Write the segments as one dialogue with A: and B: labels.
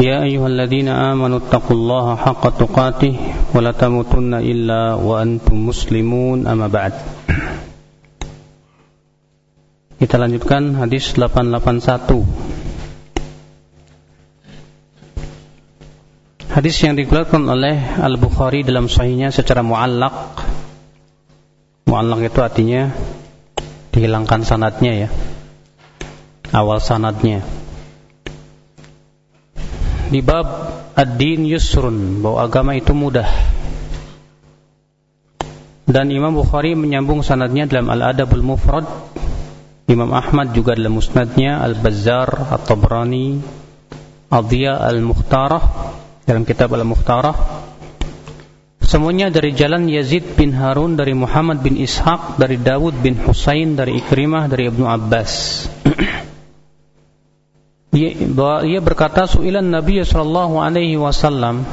A: يا أيها الذين آمنوا اتقوا الله حق تقاته ولا تموتن إلا وأنتم مسلمون أما بعد Kita lanjutkan hadis 881 Hadis yang dikeluarkan oleh Al-Bukhari dalam sahihnya secara muallak Muallak itu artinya dihilangkan sanadnya ya Awal sanadnya di bab ad-din yusrun bahwa agama itu mudah. Dan Imam Bukhari menyambung sanadnya dalam Al-Adabul Mufrad. Imam Ahmad juga dalam musnadnya Al-Bazzar At-Tabrani Adhiya Al-Mukhtarah dalam kitab Al-Mukhtarah. Semuanya dari jalan Yazid bin Harun dari Muhammad bin Ishaq dari Dawud bin Husain dari Ikrimah dari Ibnu Abbas ia berkata su'ilan Nabi sallallahu alaihi wasallam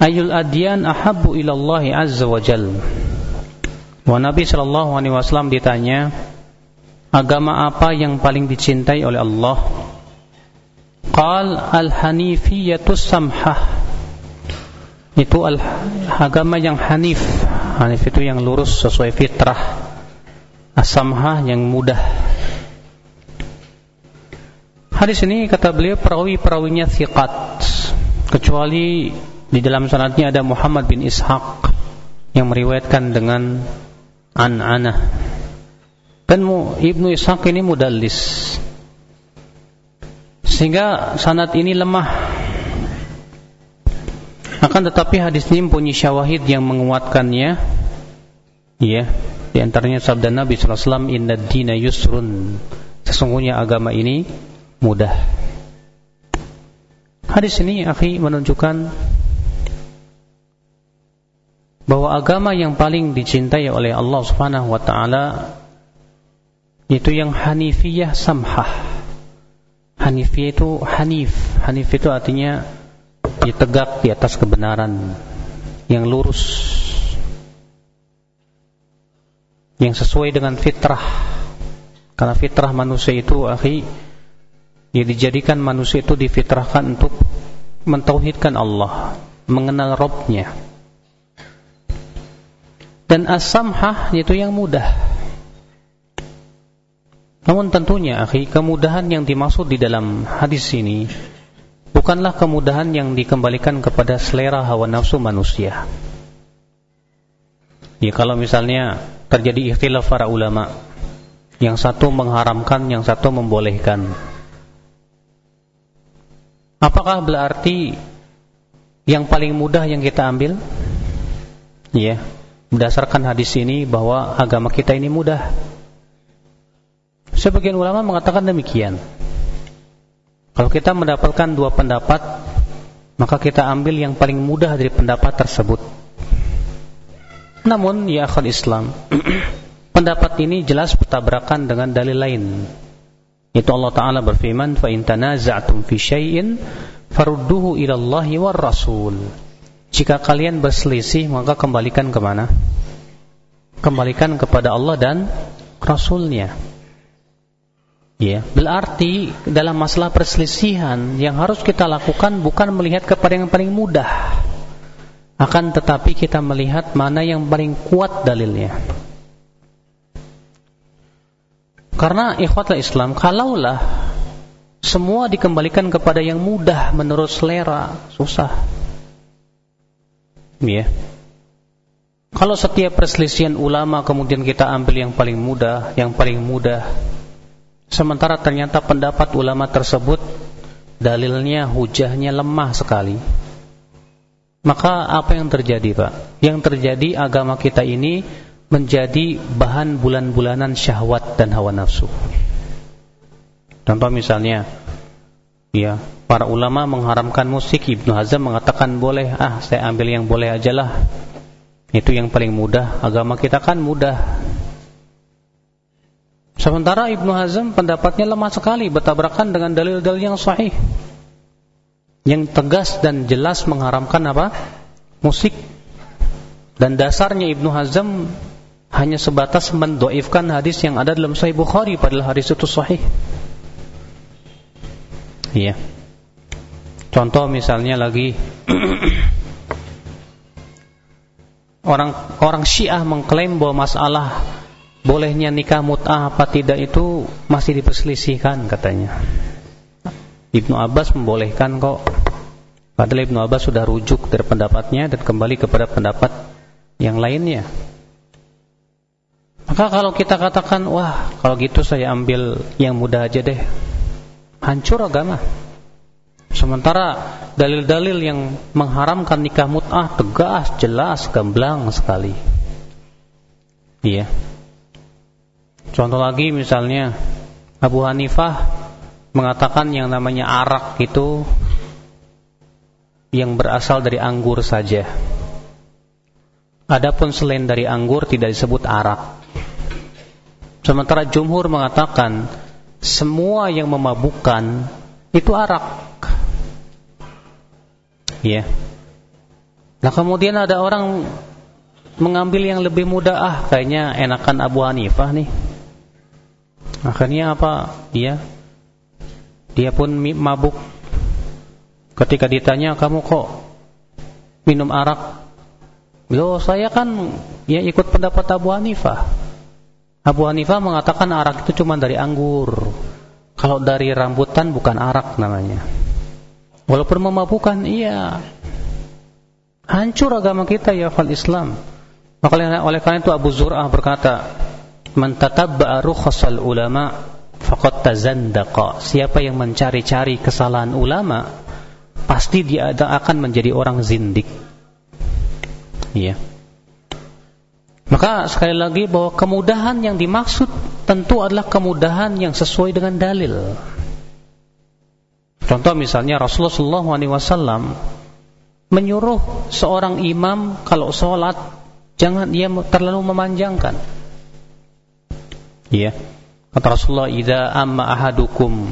A: ayul adyan ahabbu ila Allah azza wa jal? Wa Nabi sallallahu alaihi wasallam ditanya agama apa yang paling dicintai oleh Allah? Qal al hanifiyatus samhah. Itu al agama yang hanif. Hanif itu yang lurus sesuai fitrah. As-samhah yang mudah Hadis ini kata beliau perawi-perawinya thiqat kecuali di dalam sanadnya ada Muhammad bin Ishaq yang meriwayatkan dengan an-anah. Dan Ibnu Ishaq ini mudallis. Sehingga sanad ini lemah. Akan tetapi hadis ini mempunyai syawahid yang menguatkannya. Ya, di antaranya sabda Nabi sallallahu alaihi wasallam inna dina yusrun. Sesungguhnya agama ini mudah. Hadis ini akhi menunjukkan bahwa agama yang paling dicintai oleh Allah Subhanahu wa taala itu yang hanifiyah samhah. Hanifiyah itu hanif. Hanif itu artinya dia tegak di atas kebenaran, yang lurus. Yang sesuai dengan fitrah. Karena fitrah manusia itu akhi Ya dijadikan manusia itu difitrahkan untuk mentauhidkan Allah, mengenal Robnya. Dan as-samhah yaitu yang mudah. Namun tentunya, akhi, kemudahan yang dimaksud di dalam hadis ini bukanlah kemudahan yang dikembalikan kepada selera hawa nafsu manusia. Ya kalau misalnya terjadi ikhtilaf para ulama, yang satu mengharamkan, yang satu membolehkan Apakah berarti yang paling mudah yang kita ambil? Ya, berdasarkan hadis ini bahwa agama kita ini mudah. Sebagian ulama mengatakan demikian. Kalau kita mendapatkan dua pendapat, maka kita ambil yang paling mudah dari pendapat tersebut. Namun, ya akhal Islam, pendapat ini jelas bertabrakan dengan dalil lain. Itu Allah Ta'ala berfirman, فَإِن تَنَازَعْتُمْ فِي شَيْءٍ فَرُدُّهُ إِلَى اللَّهِ وَالرَّسُولِ Jika kalian berselisih, maka kembalikan ke mana? Kembalikan kepada Allah dan Rasulnya. Ya, berarti dalam masalah perselisihan yang harus kita lakukan bukan melihat kepada yang paling mudah. Akan tetapi kita melihat mana yang paling kuat dalilnya. Karena ikhwatul Islam, kalaulah semua dikembalikan kepada yang mudah menurut selera, susah. Ya. Kalau setiap perselisihan ulama kemudian kita ambil yang paling mudah, yang paling mudah, sementara ternyata pendapat ulama tersebut dalilnya, hujahnya lemah sekali. Maka apa yang terjadi, Pak? Yang terjadi agama kita ini menjadi bahan bulan-bulanan syahwat dan hawa nafsu. Contoh misalnya, Ya, para ulama mengharamkan musik, Ibnu Hazm mengatakan boleh, ah saya ambil yang boleh aja lah. Itu yang paling mudah, agama kita kan mudah. Sementara Ibnu Hazm pendapatnya lemah sekali bertabrakan dengan dalil-dalil yang sahih. Yang tegas dan jelas mengharamkan apa? Musik. Dan dasarnya Ibnu Hazm hanya sebatas mendoifkan hadis yang ada dalam Sahih Bukhari padahal hadis itu sahih. Iya. Contoh misalnya lagi orang orang Syiah mengklaim bahwa masalah bolehnya nikah mut'ah apa tidak itu masih diperselisihkan katanya. Ibnu Abbas membolehkan kok. Padahal Ibnu Abbas sudah rujuk dari pendapatnya dan kembali kepada pendapat yang lainnya. Maka kalau kita katakan, wah kalau gitu saya ambil yang mudah aja deh. Hancur agama. Sementara dalil-dalil yang mengharamkan nikah mut'ah tegas, jelas, gamblang sekali. Iya. Contoh lagi misalnya Abu Hanifah mengatakan yang namanya arak itu yang berasal dari anggur saja. Adapun selain dari anggur tidak disebut arak. Sementara jumhur mengatakan semua yang memabukkan itu arak. Ya. Nah kemudian ada orang mengambil yang lebih mudah ah kayaknya enakan Abu Hanifah nih. Akhirnya apa? Dia dia pun mabuk. Ketika ditanya, "Kamu kok minum arak?" Loh, saya kan ya ikut pendapat Abu Hanifah. Abu Hanifah mengatakan arak itu cuma dari anggur. Kalau dari rambutan bukan arak namanya. Walaupun memabukkan, iya. Hancur agama kita ya fal Islam. Maka oleh karena itu Abu Zur'ah berkata, Man tatabba'a rukhsal ulama faqad tazandaqa. Siapa yang mencari-cari kesalahan ulama, pasti dia akan menjadi orang zindik. Iya. Maka sekali lagi bahwa kemudahan yang dimaksud tentu adalah kemudahan yang sesuai dengan dalil. Contoh misalnya Rasulullah SAW menyuruh seorang imam kalau sholat jangan ia terlalu memanjangkan. Ya. Kata Rasulullah, "Idza amma ahadukum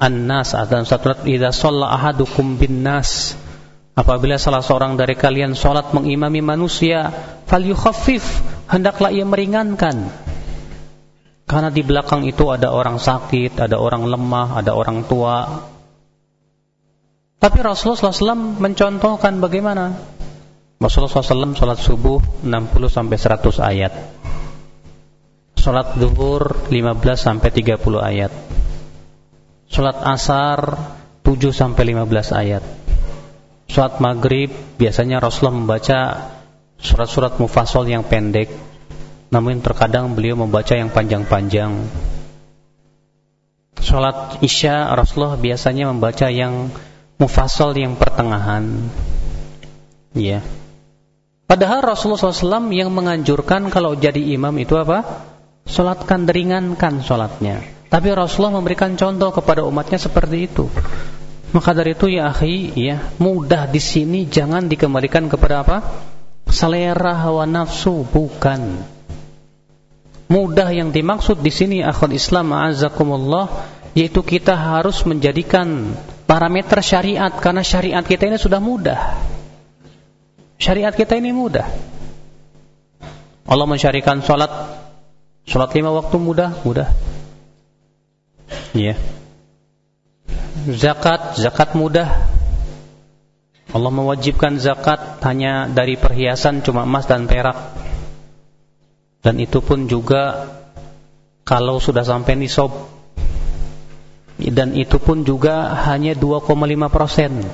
A: an-nas" dan satu "Idza shalla ahadukum bin nas" Apabila salah seorang dari kalian sholat mengimami manusia, falyukhaffif, hendaklah ia meringankan. Karena di belakang itu ada orang sakit, ada orang lemah, ada orang tua. Tapi Rasulullah SAW mencontohkan bagaimana? Rasulullah SAW sholat subuh 60 sampai 100 ayat. Salat zuhur 15 sampai 30 ayat. Salat asar 7 sampai 15 ayat. Salat maghrib biasanya Rasulullah membaca surat-surat mufassal yang pendek. Namun terkadang beliau membaca yang panjang-panjang. Salat isya Rasulullah biasanya membaca yang mufassal yang pertengahan. Ya. Padahal Rasulullah SAW yang menganjurkan kalau jadi imam itu apa? Solatkan ringankan solatnya. Tapi Rasulullah memberikan contoh kepada umatnya seperti itu. Maka dari itu ya akhi, ya mudah di sini jangan dikembalikan kepada apa? Selera hawa nafsu, bukan. Mudah yang dimaksud di sini akhul Islam azakumullah yaitu kita harus menjadikan parameter syariat karena syariat kita ini sudah mudah. Syariat kita ini mudah. Allah mensyarikan salat Sholat lima waktu mudah, mudah. Iya. Zakat, zakat mudah. Allah mewajibkan zakat hanya dari perhiasan cuma emas dan perak. Dan itu pun juga kalau sudah sampai nisab. Dan itu pun juga hanya 2,5 persen.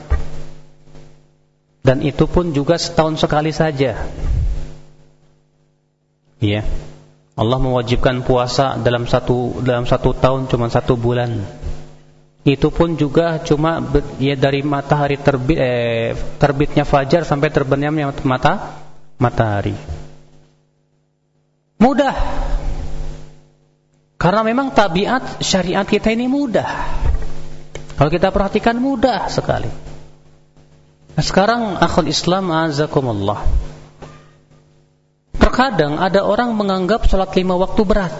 A: Dan itu pun juga setahun sekali saja. Iya. Allah mewajibkan puasa dalam satu dalam satu tahun cuma satu bulan. Itu pun juga cuma ya dari matahari terbit eh, terbitnya fajar sampai terbenamnya mata matahari. Mudah. Karena memang tabiat syariat kita ini mudah. Kalau kita perhatikan mudah sekali. Nah, sekarang akhul Islam azakumullah. Terkadang ada orang menganggap sholat lima waktu berat.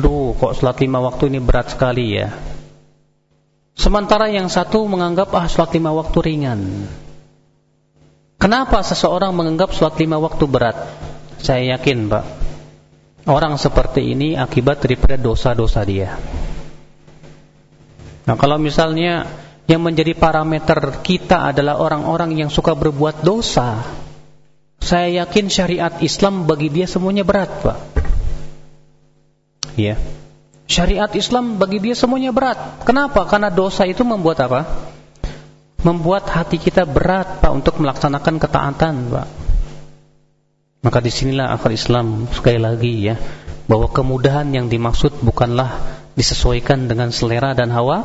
A: Duh, kok sholat lima waktu ini berat sekali ya. Sementara yang satu menganggap ah sholat lima waktu ringan. Kenapa seseorang menganggap sholat lima waktu berat? Saya yakin, Pak. Orang seperti ini akibat daripada dosa-dosa dia. Nah, kalau misalnya yang menjadi parameter kita adalah orang-orang yang suka berbuat dosa, saya yakin syariat Islam bagi dia semuanya berat, Pak. Ya. Syariat Islam bagi dia semuanya berat. Kenapa? Karena dosa itu membuat apa? Membuat hati kita berat, Pak, untuk melaksanakan ketaatan, Pak. Maka di sinilah akal Islam sekali lagi ya, bahwa kemudahan yang dimaksud bukanlah disesuaikan dengan selera dan hawa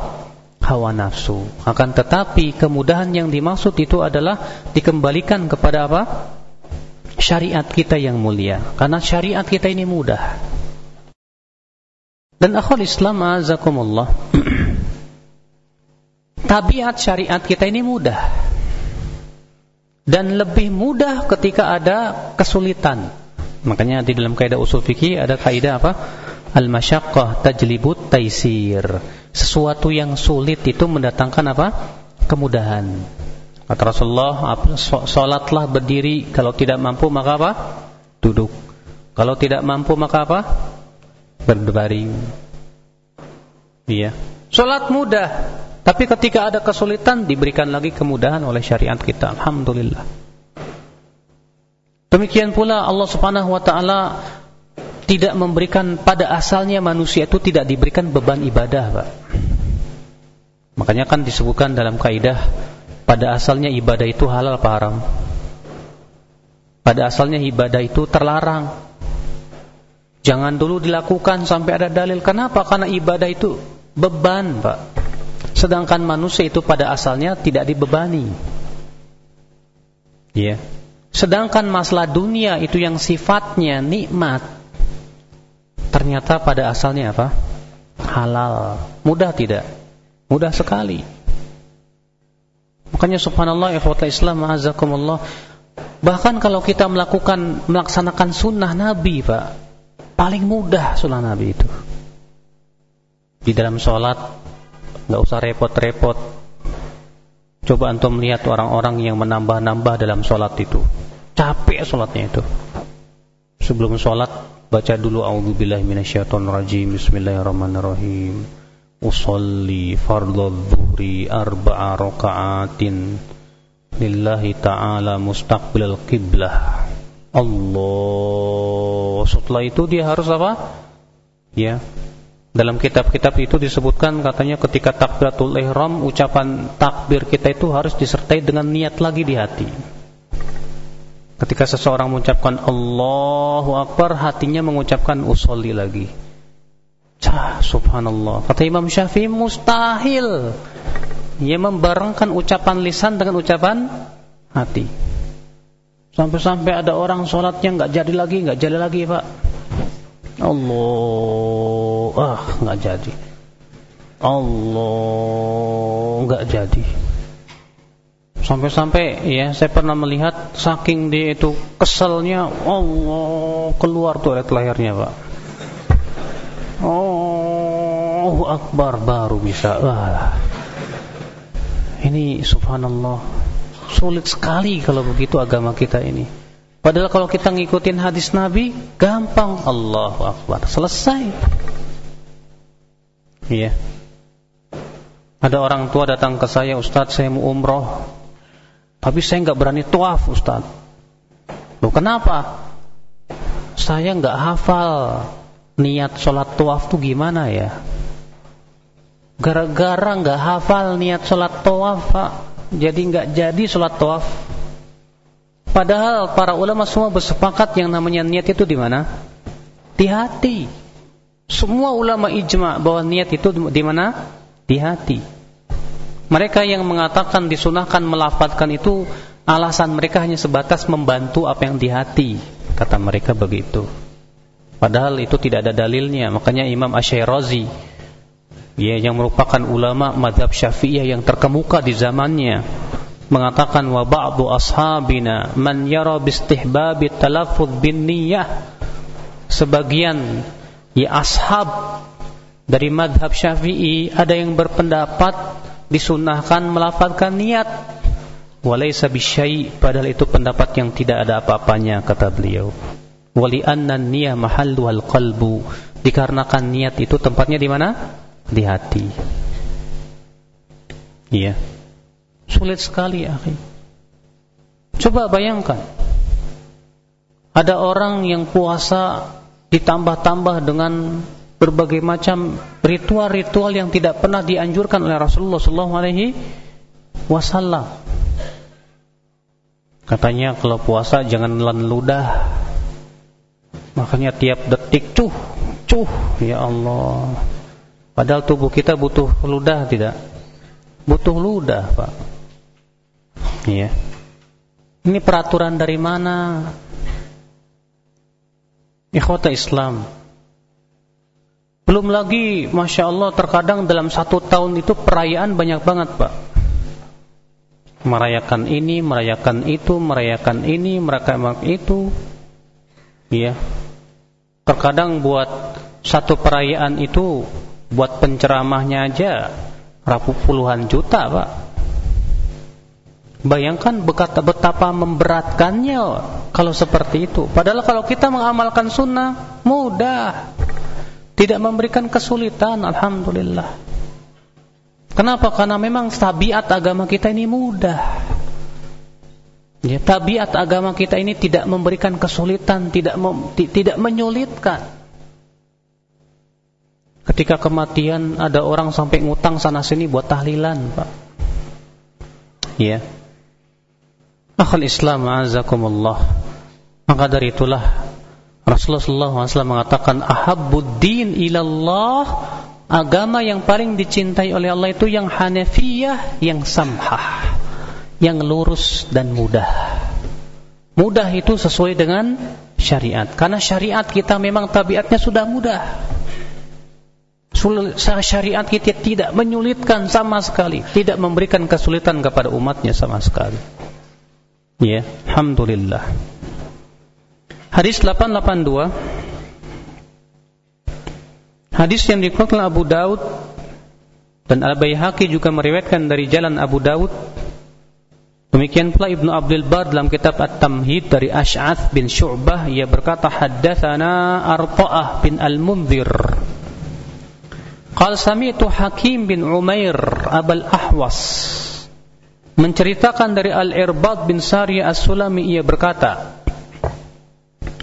A: hawa nafsu. Akan tetapi kemudahan yang dimaksud itu adalah dikembalikan kepada apa? syariat kita yang mulia karena syariat kita ini mudah dan akhul Islam azakumullah. Tabiat syariat kita ini mudah. Dan lebih mudah ketika ada kesulitan. Makanya di dalam kaidah usul fikih ada kaidah apa? Al-masyaqqah tajlibut taisir. Sesuatu yang sulit itu mendatangkan apa? Kemudahan. Kata Rasulullah, sholatlah berdiri, kalau tidak mampu maka apa? Duduk. Kalau tidak mampu maka apa? Berbaring. Iya. Sholat mudah, tapi ketika ada kesulitan diberikan lagi kemudahan oleh syariat kita. Alhamdulillah. Demikian pula Allah Subhanahu wa taala tidak memberikan pada asalnya manusia itu tidak diberikan beban ibadah, Pak. Makanya kan disebutkan dalam kaidah pada asalnya ibadah itu halal apa haram? Pada asalnya ibadah itu terlarang. Jangan dulu dilakukan sampai ada dalil. Kenapa? Karena ibadah itu beban, Pak. Sedangkan manusia itu pada asalnya tidak dibebani. Ya. Sedangkan masalah dunia itu yang sifatnya nikmat. Ternyata pada asalnya apa? Halal. Mudah tidak? Mudah sekali. Makanya subhanallah ikhwata Islam azakumullah bahkan kalau kita melakukan melaksanakan sunnah Nabi Pak paling mudah sunnah Nabi itu. Di dalam sholat nggak usah repot-repot. Coba antum melihat orang-orang yang menambah-nambah dalam sholat itu. Capek sholatnya itu. Sebelum sholat baca dulu a'udzubillahi minasyaitonirrajim bismillahirrahmanirrahim. Usalli fardhu dhuhri arba'a raka'atin. Lillahi ta'ala mustaqbilal qiblah Allah setelah itu dia harus apa ya dalam kitab-kitab itu disebutkan katanya ketika takbiratul ihram ucapan takbir kita itu harus disertai dengan niat lagi di hati ketika seseorang mengucapkan Allahu Akbar hatinya mengucapkan usolli lagi Cah, subhanallah. Kata Imam Syafi'i mustahil. Ia membarengkan ucapan lisan dengan ucapan hati. Sampai-sampai ada orang sholatnya nggak jadi lagi, nggak jadi lagi, Pak. Allah, ah, nggak jadi. Allah, nggak jadi. Sampai-sampai ya, saya pernah melihat saking dia itu keselnya, Allah keluar tuh lehernya, Pak. Oh Akbar baru bisa. Wah. Ini subhanallah sulit sekali kalau begitu agama kita ini. Padahal kalau kita ngikutin hadis Nabi, gampang Allahu Akbar, selesai. Iya. Ada orang tua datang ke saya, Ustadz saya mau umroh, tapi saya nggak berani tuaf Ustadz. Loh kenapa? Saya nggak hafal niat sholat tawaf tuh gimana ya? Gara-gara nggak hafal niat sholat tawaf, Pak, jadi nggak jadi sholat tawaf. Padahal para ulama semua bersepakat yang namanya niat itu di mana? Di hati. Semua ulama ijma bahwa niat itu di mana? Di hati. Mereka yang mengatakan disunahkan melafalkan itu alasan mereka hanya sebatas membantu apa yang di hati, kata mereka begitu. Padahal itu tidak ada dalilnya. Makanya Imam Asy-Syairazi ya yang merupakan ulama madhab syafi'iyah yang terkemuka di zamannya. Mengatakan wa ba'du ashabina man yara bistihbabi talaffuz bin niyyah sebagian ya ashab dari madhab syafi'i ada yang berpendapat disunahkan melafalkan niat. Walaysa bisyai padahal itu pendapat yang tidak ada apa-apanya kata beliau. Wali anna niyyah mahallu al qalbu dikarenakan niat itu tempatnya di mana di hati. Iya. Sulit sekali, akhi. Coba bayangkan. Ada orang yang puasa ditambah-tambah dengan berbagai macam ritual-ritual yang tidak pernah dianjurkan oleh Rasulullah sallallahu alaihi wasallam. Katanya kalau puasa jangan nelan ludah. Makanya tiap detik cuh, cuh, ya Allah. Padahal tubuh kita butuh ludah tidak? Butuh ludah, Pak. Iya. Ini peraturan dari mana? Ikhwata Islam. Belum lagi, Masya Allah, terkadang dalam satu tahun itu perayaan banyak banget, Pak. Merayakan ini, merayakan itu, merayakan ini, merayakan itu. Iya. Terkadang buat satu perayaan itu buat penceramahnya aja rapu puluhan juta pak. Bayangkan betapa memberatkannya kalau seperti itu. Padahal kalau kita mengamalkan sunnah mudah. Tidak memberikan kesulitan Alhamdulillah. Kenapa? karena memang tabiat agama kita ini mudah. Ya, tabiat agama kita ini tidak memberikan kesulitan tidak mem, tidak menyulitkan Ketika kematian ada orang sampai ngutang sana sini buat tahlilan, Pak. Ya. Akhul Islam azakumullah. Maka dari itulah Rasulullah SAW mengatakan ahabbud din ilallah agama yang paling dicintai oleh Allah itu yang hanafiyah, yang samhah, yang lurus dan mudah. Mudah itu sesuai dengan syariat. Karena syariat kita memang tabiatnya sudah mudah syariat kita tidak menyulitkan sama sekali, tidak memberikan kesulitan kepada umatnya sama sekali. Ya, alhamdulillah. Hadis 882 Hadis yang dikeluarkan Abu Daud dan Al-Baihaqi juga meriwayatkan dari jalan Abu Daud. Demikian pula Ibnu Abdul Bar dalam kitab At-Tamhid dari Ash'ath bin Syu'bah ia berkata haddatsana Arta'ah bin Al-Munzir Qal sami'tu Hakim bin Umair Abal Ahwas. Menceritakan dari Al-Irbad bin Sari As-Sulami ia berkata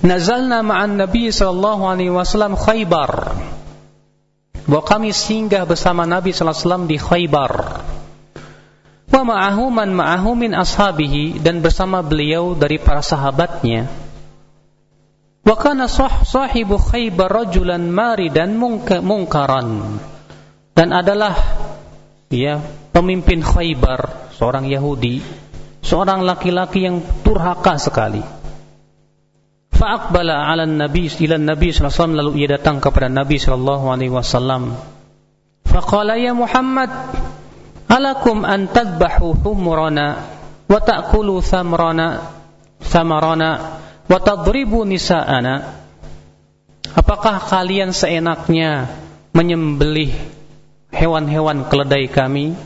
A: Nazalna ma'an Nabi sallallahu alaihi wasallam Khaybar. Bahwa kami singgah bersama Nabi sallallahu alaihi wasallam di Khaybar. Wa ma'ahu man ma'ahu min ashabihi dan bersama beliau dari para sahabatnya Wa kana sah sahibu Khaybar rajulan maridan mungkaran. Dan adalah ya pemimpin Khaybar, seorang Yahudi, seorang laki-laki yang turhaka sekali. Fa'aqbala 'ala nabi ila nabi sallallahu lalu ia datang kepada Nabi sallallahu alaihi wasallam. Faqala ya Muhammad, alakum an tadbahu humrana wa ta'kulu thamrana thamarana wa tadribu nisa'ana Apakah kalian seenaknya menyembelih hewan-hewan keledai kami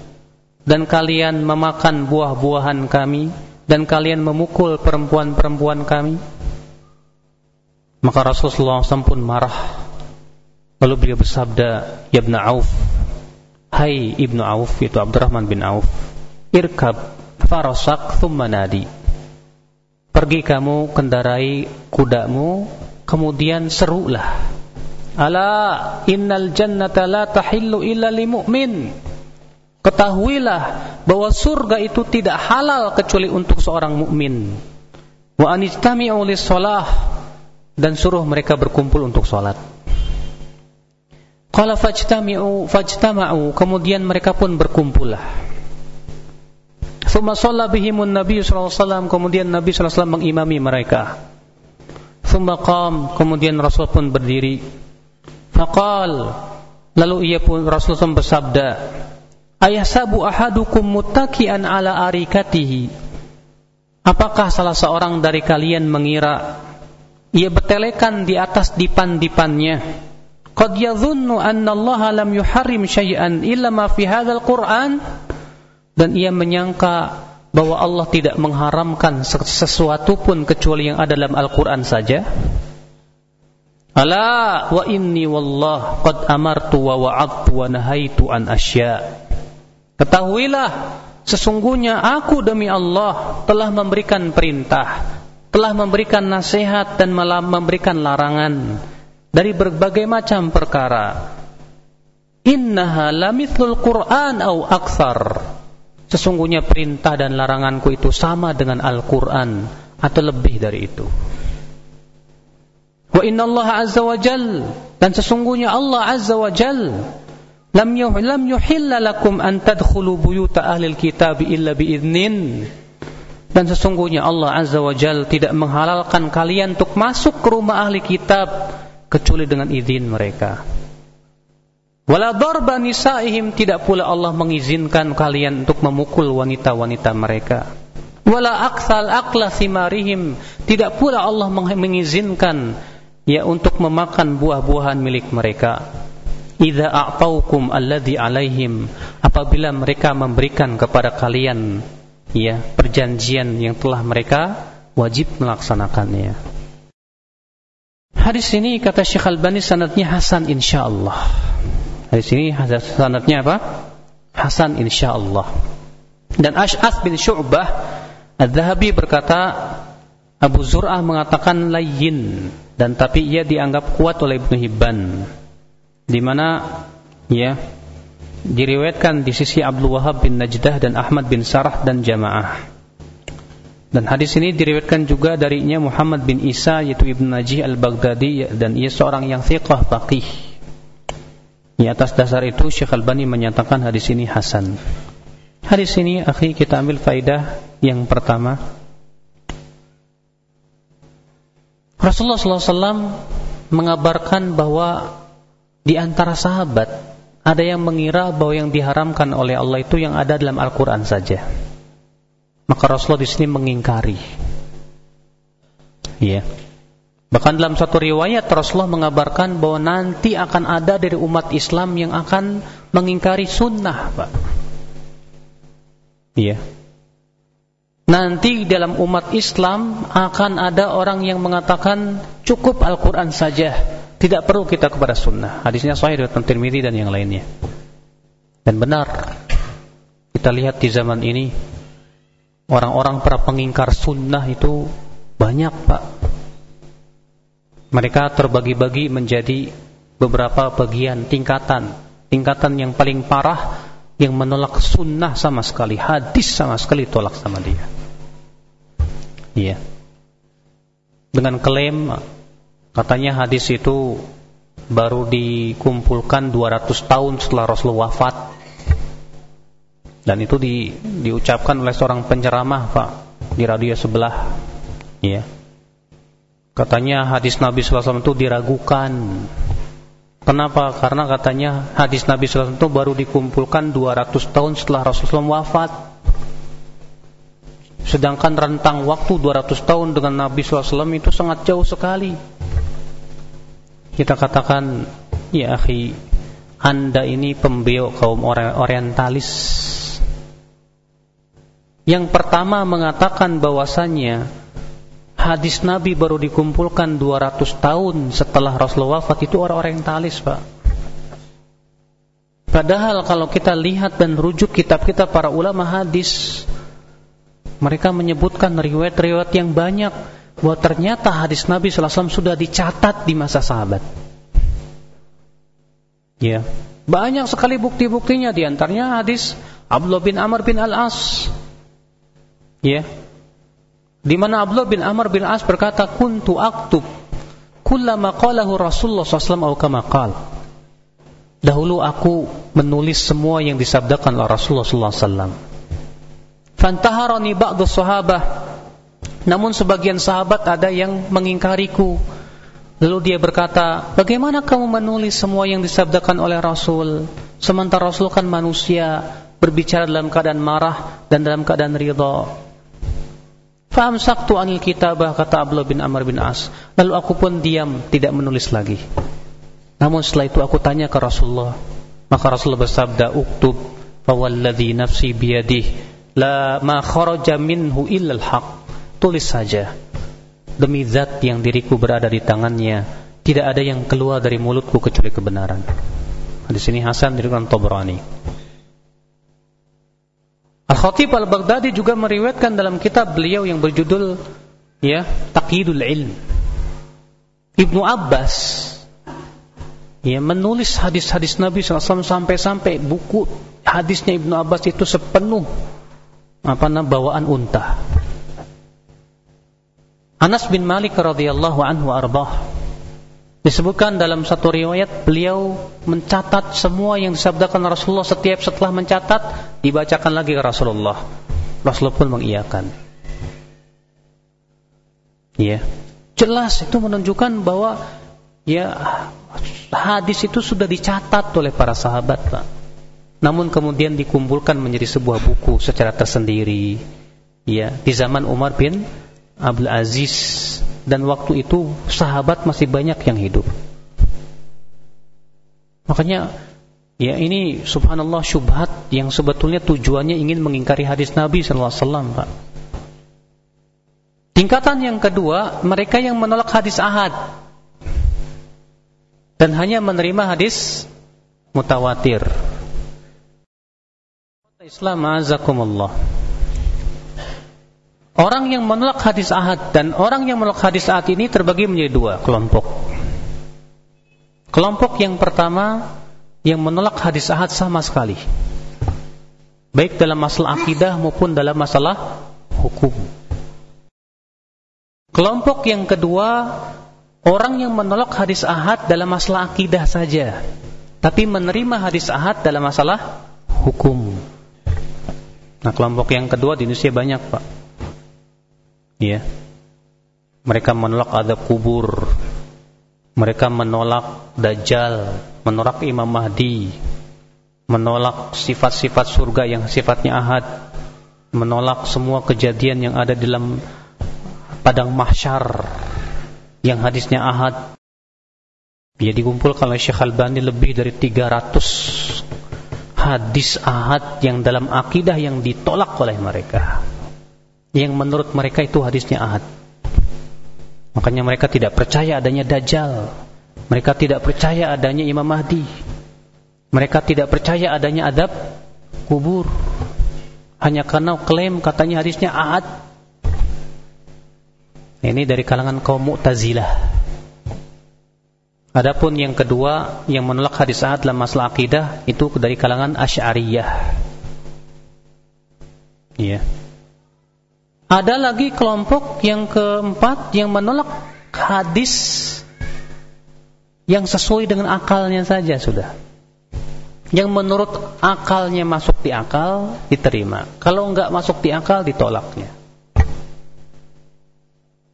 A: dan kalian memakan buah-buahan kami dan kalian memukul perempuan-perempuan kami? Maka Rasulullah SAW pun marah. Lalu beliau bersabda, Ya Ibn Auf, Hai Ibnu Auf, itu Abdurrahman bin Auf, Irkab farasak thumma nadi Pergi kamu kendarai kudamu, kemudian serulah. Ala innal jannata la tahillu illa limu'min. Ketahuilah bahwa surga itu tidak halal kecuali untuk seorang mukmin. Wa anistami'u lis-shalah dan suruh mereka berkumpul untuk salat. Qala fajtami'u fajtama'u kemudian mereka pun berkumpullah. Thumma shalla bihimun Nabi sallallahu alaihi wasallam kemudian Nabi sallallahu alaihi wasallam mengimami mereka. Thumma qam kemudian Rasul pun berdiri. Faqal Lalu ia pun Rasulullah bersabda, Ayah sabu ahadukum muttaki'an ala arikatihi. Apakah salah seorang dari kalian mengira ia bertelekan di atas dipan-dipannya? Qad yadhunnu anna Allah lam yuharrim syai'an illa ma fi hadzal Qur'an dan ia menyangka bahwa Allah tidak mengharamkan sesuatu pun kecuali yang ada dalam Al-Qur'an saja. Ala wa inni wallah qad amartu wa wa'adtu wa nahaitu an asya. Ketahuilah sesungguhnya aku demi Allah telah memberikan perintah, telah memberikan nasihat dan malah memberikan larangan dari berbagai macam perkara. Innaha lamithul Qur'an au akthar. Sesungguhnya perintah dan laranganku itu sama dengan Al-Quran atau lebih dari itu. Wa inna Allah azza wa jal dan sesungguhnya Allah azza wa jal lam yuh lam yuhilla lakum an tadkhulu buyuta ahli kitab illa biiznin dan sesungguhnya Allah azza wa jal tidak menghalalkan kalian untuk masuk ke rumah ahli kitab kecuali dengan izin mereka. Wala darba nisaihim tidak pula Allah mengizinkan kalian untuk memukul wanita-wanita mereka. Wala aksal akla simarihim tidak pula Allah mengizinkan ya untuk memakan buah-buahan milik mereka. Idza a'taukum alladhi alaihim apabila mereka memberikan kepada kalian ya perjanjian yang telah mereka wajib melaksanakannya. Hadis ini kata Syekh Al-Bani sanadnya hasan insyaallah. Di sini sanadnya apa? Hasan insyaallah. Dan Ash'ath bin Syu'bah Al-Zahabi berkata Abu Zur'ah mengatakan layyin dan tapi ia dianggap kuat oleh Ibnu Hibban di mana ya diriwayatkan di sisi Abdul Wahab bin Najdah dan Ahmad bin Sarah dan jamaah. Dan hadis ini diriwayatkan juga darinya Muhammad bin Isa yaitu Ibnu Najih Al-Baghdadi dan ia seorang yang thiqah faqih. Di atas dasar itu Syekh Al-Bani menyatakan hadis ini hasan. Hadis ini akhi kita ambil faidah yang pertama. Rasulullah SAW mengabarkan bahwa di antara sahabat ada yang mengira bahwa yang diharamkan oleh Allah itu yang ada dalam Al-Quran saja. Maka Rasulullah di sini mengingkari. Iya. Bahkan dalam satu riwayat Rasulullah mengabarkan bahwa nanti akan ada dari umat Islam yang akan mengingkari sunnah, Pak. Iya. Nanti dalam umat Islam akan ada orang yang mengatakan cukup Al-Quran saja, tidak perlu kita kepada sunnah. Hadisnya sahih dari Tirmidzi dan yang lainnya. Dan benar, kita lihat di zaman ini orang-orang para pengingkar sunnah itu banyak, Pak mereka terbagi-bagi menjadi beberapa bagian tingkatan. Tingkatan yang paling parah yang menolak sunnah sama sekali, hadis sama sekali tolak sama dia. Iya. Dengan klaim katanya hadis itu baru dikumpulkan 200 tahun setelah Rasulullah wafat. Dan itu di, diucapkan oleh seorang penceramah, Pak, di radio sebelah. Iya. Katanya hadis Nabi SAW itu diragukan. Kenapa? Karena katanya hadis Nabi SAW itu baru dikumpulkan 200 tahun setelah Rasulullah wafat. Sedangkan rentang waktu 200 tahun dengan Nabi SAW itu sangat jauh sekali. Kita katakan, ya akhi, anda ini pembeo kaum orientalis. Yang pertama mengatakan bahwasannya hadis Nabi baru dikumpulkan 200 tahun setelah Rasulullah wafat. Itu orang-orang yang talis Pak. Padahal kalau kita lihat dan rujuk kitab-kitab para ulama hadis mereka menyebutkan riwayat-riwayat yang banyak bahwa ternyata hadis Nabi SAW sudah dicatat di masa sahabat. Ya. Banyak sekali bukti-buktinya di antaranya hadis Abdullah bin Amr bin Al-As. Ya di mana Abdullah bin Amr bin As berkata, "Kuntu aktub kullama qalahu Rasulullah atau kama qal." Dahulu aku menulis semua yang disabdakan oleh Rasulullah SAW. Fantaharani ba'du sahabah. Namun sebagian sahabat ada yang mengingkariku. Lalu dia berkata, bagaimana kamu menulis semua yang disabdakan oleh Rasul? Sementara Rasul kan manusia, berbicara dalam keadaan marah dan dalam keadaan ridha. Famsaktu anil kitabah kata Abdullah bin Amr bin As. Lalu aku pun diam, tidak menulis lagi. Namun setelah itu aku tanya ke Rasulullah. Maka Rasulullah bersabda, "Uktub fawalladhi nafsi biyadih la ma kharaja minhu illa al-haq." Tulis saja demi zat yang diriku berada di tangannya tidak ada yang keluar dari mulutku kecuali kebenaran di sini Hasan diriwayatkan Tabrani Al-Khatib Al-Baghdadi juga meriwayatkan dalam kitab beliau yang berjudul ya Taqyidul Ilm. Ibnu Abbas ya menulis hadis-hadis Nabi SAW sampai-sampai buku hadisnya Ibnu Abbas itu sepenuh apa namanya bawaan unta. Anas bin Malik radhiyallahu anhu arbah disebutkan dalam satu riwayat beliau mencatat semua yang disabdakan Rasulullah setiap setelah mencatat dibacakan lagi ke Rasulullah. Rasulullah pun mengiyakan. Ya. Jelas itu menunjukkan bahwa ya hadis itu sudah dicatat oleh para sahabat, Pak. Namun kemudian dikumpulkan menjadi sebuah buku secara tersendiri. Ya, di zaman Umar bin Abdul Aziz dan waktu itu sahabat masih banyak yang hidup. Makanya ya ini subhanallah syubhat yang sebetulnya tujuannya ingin mengingkari hadis Nabi wasallam, Pak. Tingkatan yang kedua, mereka yang menolak hadis ahad dan hanya menerima hadis mutawatir. Islam azakumullah. Orang yang menolak hadis ahad dan orang yang menolak hadis ahad ini terbagi menjadi dua kelompok. Kelompok yang pertama yang menolak hadis ahad sama sekali. Baik dalam masalah akidah maupun dalam masalah hukum. Kelompok yang kedua orang yang menolak hadis ahad dalam masalah akidah saja, tapi menerima hadis ahad dalam masalah hukum. Nah, kelompok yang kedua di Indonesia banyak, Pak ya. Mereka menolak ada kubur. Mereka menolak dajjal menolak Imam Mahdi menolak sifat-sifat surga yang sifatnya ahad menolak semua kejadian yang ada dalam padang mahsyar yang hadisnya ahad. Ya dikumpulkan oleh Syekh Al-Bani lebih dari 300 hadis ahad yang dalam akidah yang ditolak oleh mereka yang menurut mereka itu hadisnya ahad. Makanya mereka tidak percaya adanya Dajjal. Mereka tidak percaya adanya Imam Mahdi. Mereka tidak percaya adanya adab kubur. Hanya karena klaim katanya hadisnya ahad. Ini dari kalangan kaum Mu'tazilah. Adapun yang kedua yang menolak hadis ahad dalam masalah akidah itu dari kalangan Asy'ariyah. Iya. Ada lagi kelompok yang keempat yang menolak hadis yang sesuai dengan akalnya saja sudah. Yang menurut akalnya masuk di akal diterima. Kalau enggak masuk di akal ditolaknya.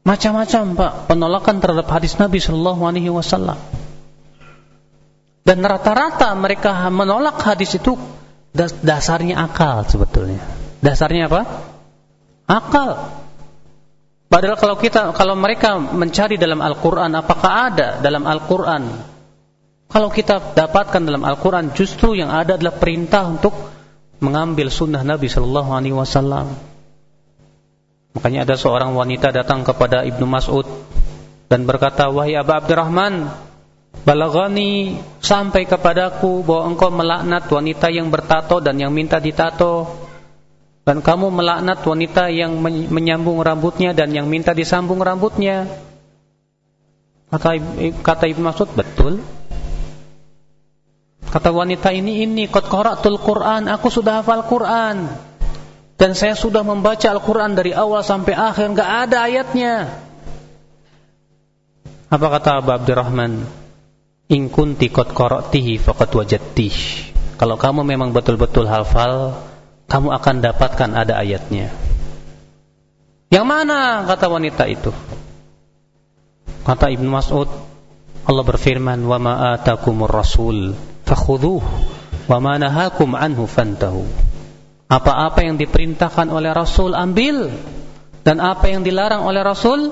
A: Macam-macam Pak penolakan terhadap hadis Nabi Shallallahu Alaihi Wasallam. Dan rata-rata mereka menolak hadis itu dasarnya akal sebetulnya. Dasarnya apa? Akal. Padahal kalau kita kalau mereka mencari dalam Al-Qur'an apakah ada dalam Al-Qur'an? Kalau kita dapatkan dalam Al-Qur'an justru yang ada adalah perintah untuk mengambil sunnah Nabi sallallahu alaihi wasallam. Makanya ada seorang wanita datang kepada Ibnu Mas'ud dan berkata, "Wahai Abu Abdurrahman, balagani sampai kepadaku bahwa engkau melaknat wanita yang bertato dan yang minta ditato." Dan kamu melaknat wanita yang menyambung rambutnya dan yang minta disambung rambutnya. Kata kata Ibnu Mas'ud betul. Kata wanita ini ini qad qara'tul Quran, aku sudah hafal Quran. Dan saya sudah membaca Al-Quran dari awal sampai akhir, enggak ada ayatnya. Apa kata Abu Abdurrahman? In kunti qad qara'tihi faqad. Kalau kamu memang betul-betul hafal, kamu akan dapatkan ada ayatnya. Yang mana kata wanita itu? Kata Ibnu Mas'ud, Allah berfirman, "Wa ma atakumur rasul fakhudhuh wa ma nahakum anhu fantahu." Apa-apa yang diperintahkan oleh Rasul ambil dan apa yang dilarang oleh Rasul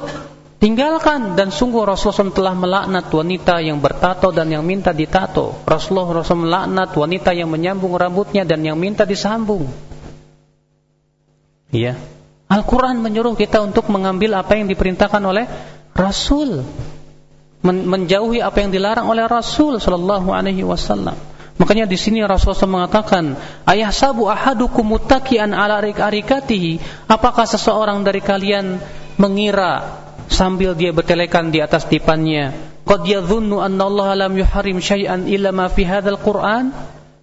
A: tinggalkan dan sungguh Rasulullah SAW telah melaknat wanita yang bertato dan yang minta ditato. Rasulullah SAW melaknat wanita yang menyambung rambutnya dan yang minta disambung. Iya. Al-Quran menyuruh kita untuk mengambil apa yang diperintahkan oleh Rasul. Men menjauhi apa yang dilarang oleh Rasul Sallallahu Alaihi Wasallam. Makanya di sini Rasulullah mengatakan, ayah sabu ahadukum mutakian ala arikatihi. Apakah seseorang dari kalian mengira sambil dia bertelekan di atas tipannya, qad yadhunnu anna Allah lam yuharrim syai'an illa ma fi hadzal Qur'an?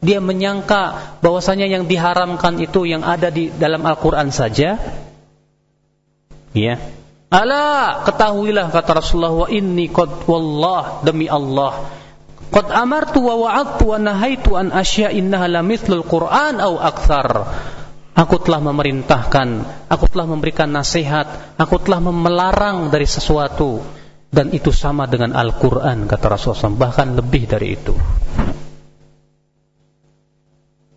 A: Dia menyangka bahwasanya yang diharamkan itu yang ada di dalam Al-Qur'an saja. Ya. Ala ketahuilah kata Rasulullah wa inni qad wallah demi Allah qad amartu wa wa'adtu wa nahaitu an asya innaha la mithlul Qur'an au akthar Aku telah memerintahkan, aku telah memberikan nasihat, aku telah melarang dari sesuatu dan itu sama dengan Al-Qur'an kata Rasulullah bahkan lebih dari itu.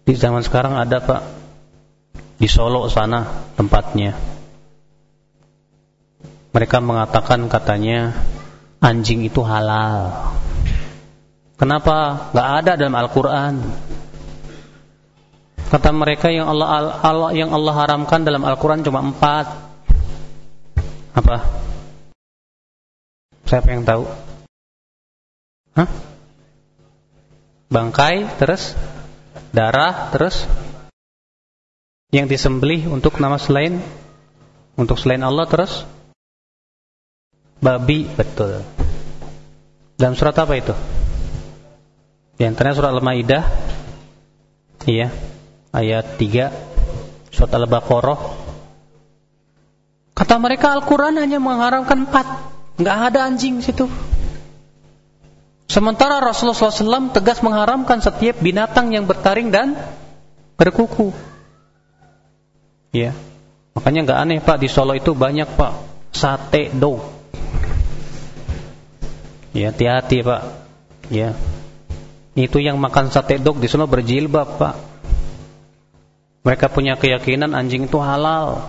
A: Di zaman sekarang ada Pak di Solo sana tempatnya mereka mengatakan katanya anjing itu halal. Kenapa? Gak ada dalam Al-Quran. Kata mereka yang Allah, Allah yang Allah haramkan dalam Al-Quran cuma empat. Apa? Siapa yang tahu? Hah? Bangkai, terus darah, terus yang disembelih untuk nama selain untuk selain Allah terus babi betul. Dalam surat apa itu? Di antaranya surat Al-Maidah. Iya, ayat 3 surat Al-Baqarah. Kata mereka Al-Qur'an hanya mengharamkan empat, nggak ada anjing situ. Sementara Rasulullah SAW tegas mengharamkan setiap binatang yang bertaring dan berkuku. Ya, makanya nggak aneh Pak di Solo itu banyak Pak sate dog. Ya, hati-hati Pak. Ya. Itu yang makan sate dog di sana berjilbab, Pak. Mereka punya keyakinan anjing itu halal.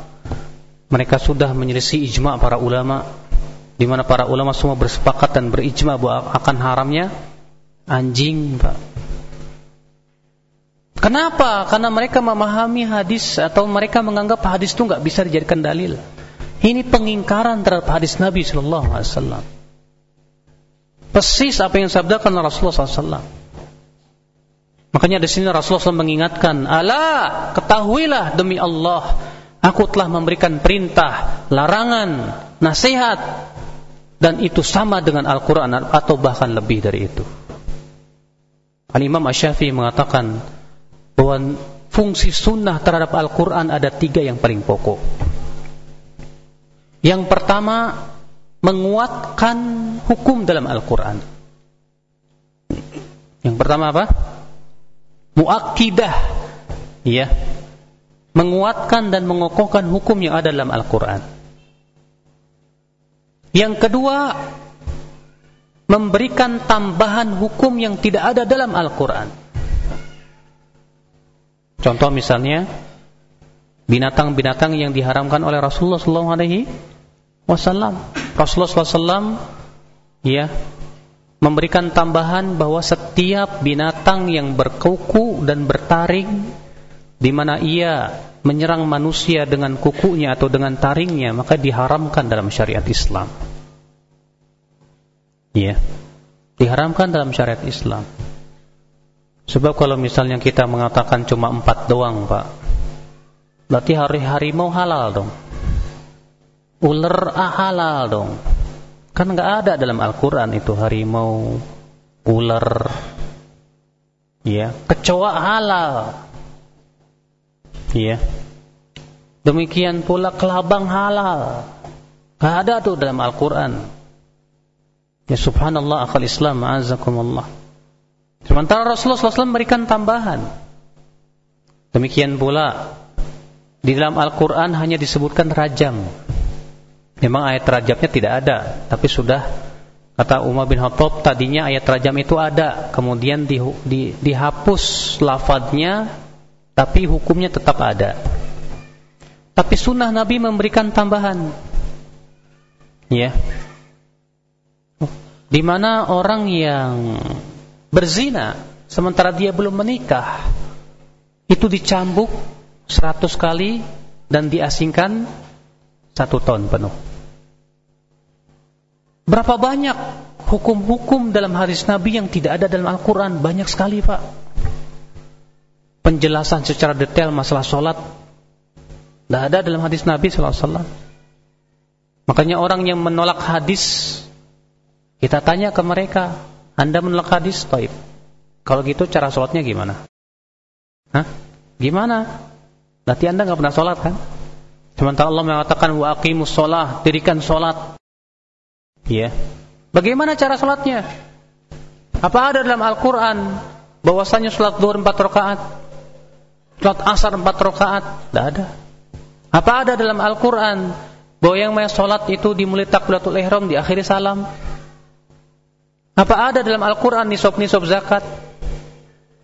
A: Mereka sudah menyelisih ijma para ulama di mana para ulama semua bersepakat dan berijma bahwa akan haramnya anjing, Pak. Kenapa? Karena mereka memahami hadis atau mereka menganggap hadis itu nggak bisa dijadikan dalil. Ini pengingkaran terhadap hadis Nabi Shallallahu Alaihi Wasallam. Persis apa yang sabdakan Rasulullah SAW. Makanya di sini Rasulullah SAW mengingatkan, Allah ketahuilah demi Allah, aku telah memberikan perintah, larangan, nasihat, dan itu sama dengan Al-Quran atau bahkan lebih dari itu. Al-Imam Asyafi mengatakan bahwa fungsi sunnah terhadap Al-Quran ada tiga yang paling pokok. Yang pertama, menguatkan hukum dalam Al-Quran. Yang pertama apa? Muakkidah. Ya. Menguatkan dan mengokohkan hukum yang ada dalam Al-Quran. Yang kedua, memberikan tambahan hukum yang tidak ada dalam Al-Quran. Contoh misalnya, binatang-binatang yang diharamkan oleh Rasulullah SAW wasallam. Rasulullah SAW ya memberikan tambahan bahwa setiap binatang yang berkuku dan bertaring di mana ia menyerang manusia dengan kukunya atau dengan taringnya maka diharamkan dalam syariat Islam. Ya. Diharamkan dalam syariat Islam. Sebab kalau misalnya kita mengatakan cuma empat doang, Pak, berarti hari harimau halal dong ular ah, halal dong. Kan nggak ada dalam Al-Quran itu harimau, ular, ya, kecoa halal. Ya. Demikian pula kelabang halal. Gak ada tuh dalam Al-Quran. Ya subhanallah akal Islam azakumullah. Sementara Rasulullah SAW memberikan tambahan. Demikian pula di dalam Al-Quran hanya disebutkan rajam. Memang ayat rajabnya tidak ada, tapi sudah Kata Umar bin Khattab tadinya ayat rajam itu ada, kemudian di, di, dihapus lafadznya, tapi hukumnya tetap ada. Tapi sunnah Nabi memberikan tambahan. Ya. Di mana orang yang berzina sementara dia belum menikah itu dicambuk seratus kali dan diasingkan satu tahun penuh. Berapa banyak hukum-hukum dalam hadis Nabi yang tidak ada dalam Al-Quran? Banyak sekali Pak. Penjelasan secara detail masalah sholat tidak ada dalam hadis Nabi SAW. Makanya orang yang menolak hadis, kita tanya ke mereka, Anda menolak hadis? Taib. Kalau gitu cara sholatnya gimana? Hah? Gimana? Berarti Anda nggak pernah sholat kan? Sementara Allah mengatakan wa aqimus sholat, dirikan sholat. Ya. Bagaimana cara sholatnya? Apa ada dalam Al-Quran bahwasanya sholat duhur empat rakaat, sholat asar empat rakaat? Tidak ada. Apa ada dalam Al-Quran bahwa yang main sholat itu dimulai takbiratul ihram di akhir salam? Apa ada dalam Al-Quran nisab-nisab zakat?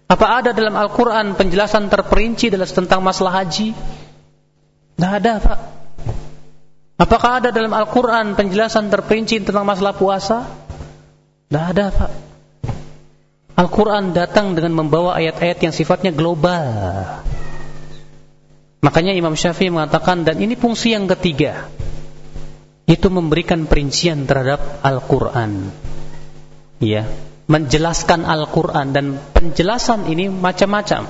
A: Apa ada dalam Al-Quran penjelasan terperinci tentang masalah haji? Tidak ada Pak. Apakah ada dalam Al-Quran penjelasan terperinci tentang masalah puasa? Tidak ada Pak. Al-Quran datang dengan membawa ayat-ayat yang sifatnya global. Makanya Imam Syafi'i mengatakan dan ini fungsi yang ketiga itu memberikan perincian terhadap Al-Qur'an. Ya, menjelaskan Al-Qur'an dan penjelasan ini macam-macam.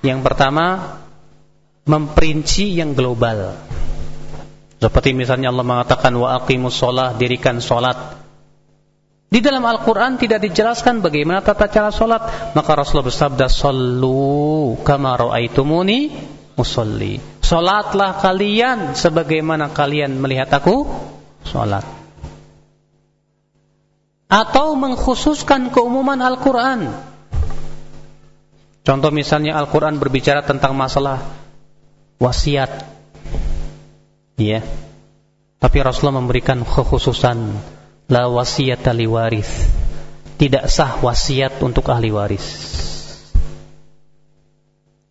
A: Yang pertama memperinci yang global. Seperti misalnya Allah mengatakan wa aqimus shalah, dirikan salat. Di dalam Al-Quran tidak dijelaskan bagaimana tata cara solat. Maka Rasulullah bersabda, Sallu kama ra'aitumuni musalli. Salatlah kalian sebagaimana kalian melihat aku salat. Atau mengkhususkan keumuman Al-Qur'an. Contoh misalnya Al-Qur'an berbicara tentang masalah wasiat. Ya. Tapi Rasulullah memberikan kekhususan la wasiyata liwaris. Tidak sah wasiat untuk ahli waris.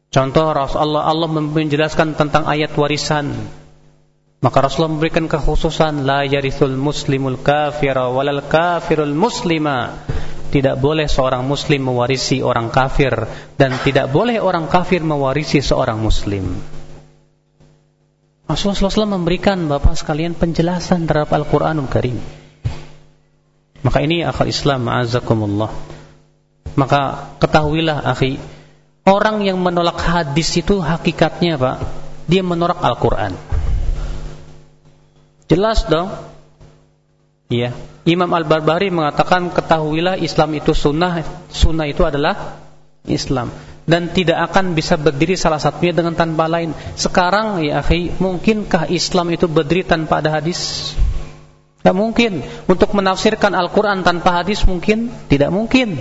A: Contoh Rasulullah Allah menjelaskan tentang ayat warisan. Maka Rasulullah memberikan kekhususan la yarithul muslimul kafira walal kafirul muslima. Tidak boleh seorang muslim mewarisi orang kafir dan tidak boleh orang kafir mewarisi seorang muslim. Rasulullah SAW memberikan Bapak sekalian penjelasan terhadap Al-Quranul Karim. Maka ini akal Islam, azakumullah. Maka ketahuilah akhi, Orang yang menolak hadis itu hakikatnya Pak, dia menolak Al-Quran. Jelas dong? Iya. Imam Al-Barbari mengatakan ketahuilah Islam itu sunnah, sunnah itu adalah Islam dan tidak akan bisa berdiri salah satunya dengan tanpa lain. Sekarang ya akhi, mungkinkah Islam itu berdiri tanpa ada hadis? Tidak mungkin. Untuk menafsirkan Al-Quran tanpa hadis mungkin? Tidak mungkin.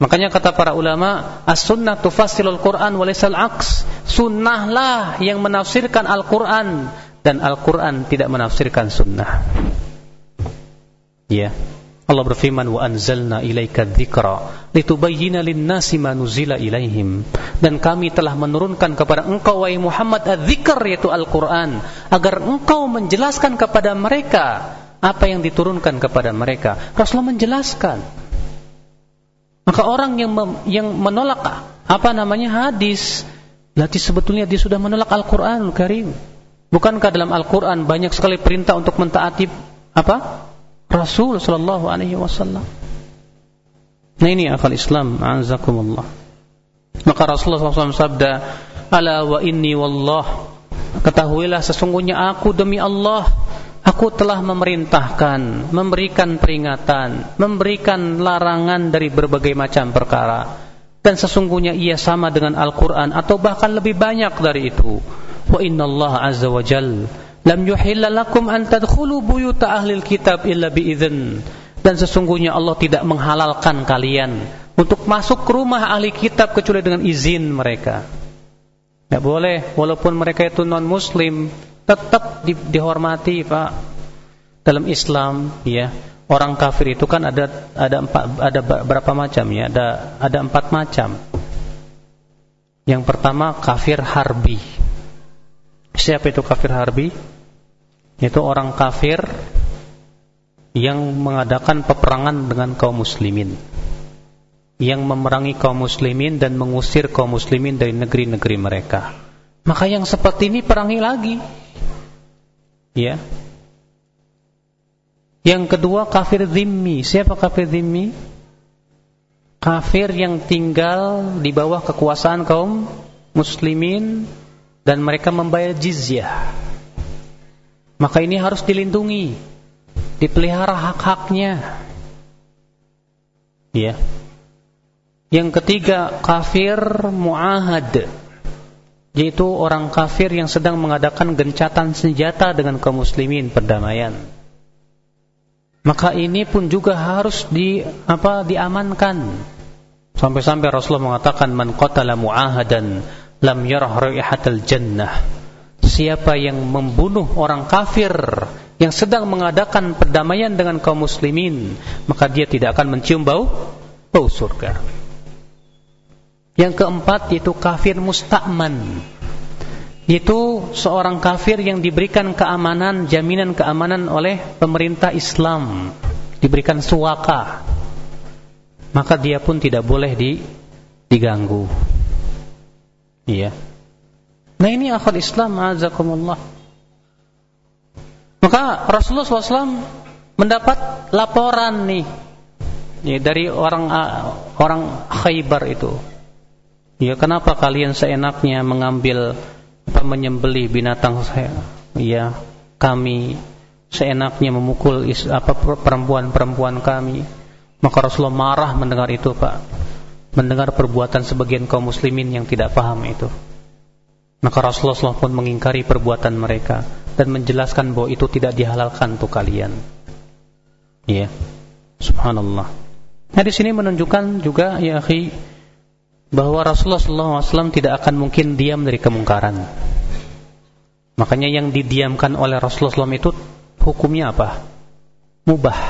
A: Makanya kata para ulama, as-sunnah tufassirul Quran walaysal aqs. Sunnahlah yang menafsirkan Al-Quran dan Al-Quran tidak menafsirkan sunnah. Ya. Allah berfirman wa anzalna ilaika dzikra litubayyana lin-nasi ma nuzila ilaihim dan kami telah menurunkan kepada engkau wahai Muhammad adzikr yaitu Al-Qur'an agar engkau menjelaskan kepada mereka apa yang diturunkan kepada mereka Rasulullah menjelaskan maka orang yang yang menolak apa namanya hadis, berarti sebetulnya dia sudah menolak Al-Qur'anul Karim. Bukankah dalam Al-Qur'an banyak sekali perintah untuk mentaati apa? Rasul sallallahu alaihi wasallam. Nah ini akal Islam, anzakumullah. Maka Rasulullah SAW sabda, "Ala wa inni wallah." Ketahuilah sesungguhnya aku demi Allah Aku telah memerintahkan, memberikan peringatan, memberikan larangan dari berbagai macam perkara. Dan sesungguhnya ia sama dengan Al-Quran atau bahkan lebih banyak dari itu. Wa inna Allah azza wa jal lam yuhilla lakum an tadkhulu buyuta ahlil kitab illa biizin. Dan sesungguhnya Allah tidak menghalalkan kalian untuk masuk ke rumah ahli kitab kecuali dengan izin mereka. Tidak boleh, walaupun mereka itu non muslim tetap di, dihormati Pak dalam Islam ya orang kafir itu kan ada ada empat ada berapa macam ya? Ada ada empat macam. Yang pertama kafir harbi. Siapa itu kafir harbi? Itu orang kafir yang mengadakan peperangan dengan kaum muslimin. Yang memerangi kaum muslimin dan mengusir kaum muslimin dari negeri-negeri mereka. Maka yang seperti ini perangi lagi. Ya, yang kedua kafir zimmi. Siapa kafir zimmi? Kafir yang tinggal di bawah kekuasaan kaum muslimin dan mereka membayar jizyah. Maka ini harus dilindungi, dipelihara hak-haknya. Ya. Yang ketiga kafir muahad yaitu orang kafir yang sedang mengadakan gencatan senjata dengan kaum muslimin perdamaian maka ini pun juga harus di apa diamankan. Sampai-sampai Rasulullah mengatakan man qatala muahadan lam yarah raihatal jannah. Siapa yang membunuh orang kafir yang sedang mengadakan perdamaian dengan kaum muslimin, maka dia tidak akan mencium bau bau surga. Yang keempat yaitu kafir musta'man itu seorang kafir yang diberikan keamanan, jaminan keamanan oleh pemerintah Islam, diberikan suaka, maka dia pun tidak boleh di, diganggu. Iya. Nah ini akhir Islam, azakumullah. Maka Rasulullah SAW mendapat laporan nih ya, dari orang orang Khaybar itu. Ya kenapa kalian seenaknya mengambil apa menyembelih binatang saya ya kami seenaknya memukul is, apa perempuan-perempuan kami maka Rasulullah marah mendengar itu Pak mendengar perbuatan sebagian kaum muslimin yang tidak paham itu maka Rasulullah pun mengingkari perbuatan mereka dan menjelaskan bahwa itu tidak dihalalkan untuk kalian ya subhanallah nah di sini menunjukkan juga ya akhi bahwa Rasulullah SAW tidak akan mungkin diam dari kemungkaran. Makanya yang didiamkan oleh Rasulullah SAW itu hukumnya apa? Mubah.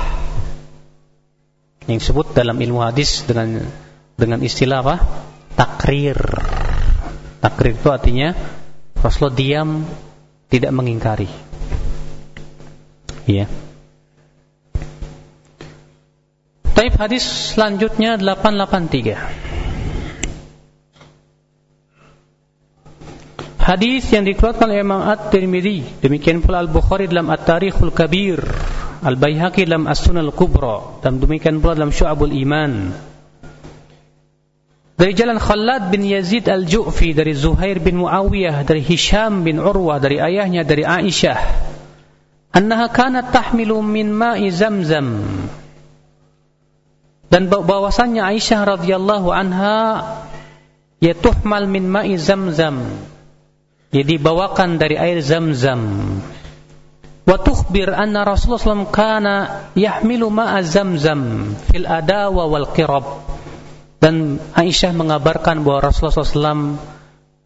A: Yang disebut dalam ilmu hadis dengan dengan istilah apa? Takrir. Takrir itu artinya Rasulullah diam tidak mengingkari. Iya. Taib hadis selanjutnya 883. Hadis yang dikeluarkan oleh Imam At-Tirmidzi, demikian pula Al-Bukhari dalam At-Tarikhul Kabir, Al-Baihaqi dalam As-Sunan Al-Kubra, dan demikian pula dalam Syu'abul Iman. Dari jalan Khalad bin Yazid Al-Ju'fi, dari Zuhair bin Muawiyah, dari Hisham bin Urwah, dari ayahnya, dari Aisyah. Annaha kanat tahmilu min ma'i zamzam. Dan bahwasannya Aisyah radhiyallahu anha ya min ma'i zamzam dia dibawakan dari air zam-zam. Wa tukhbir anna Rasulullah SAW kana yahmilu ma'a zam-zam fil adawa wal qirab. Dan Aisyah mengabarkan bahwa Rasulullah SAW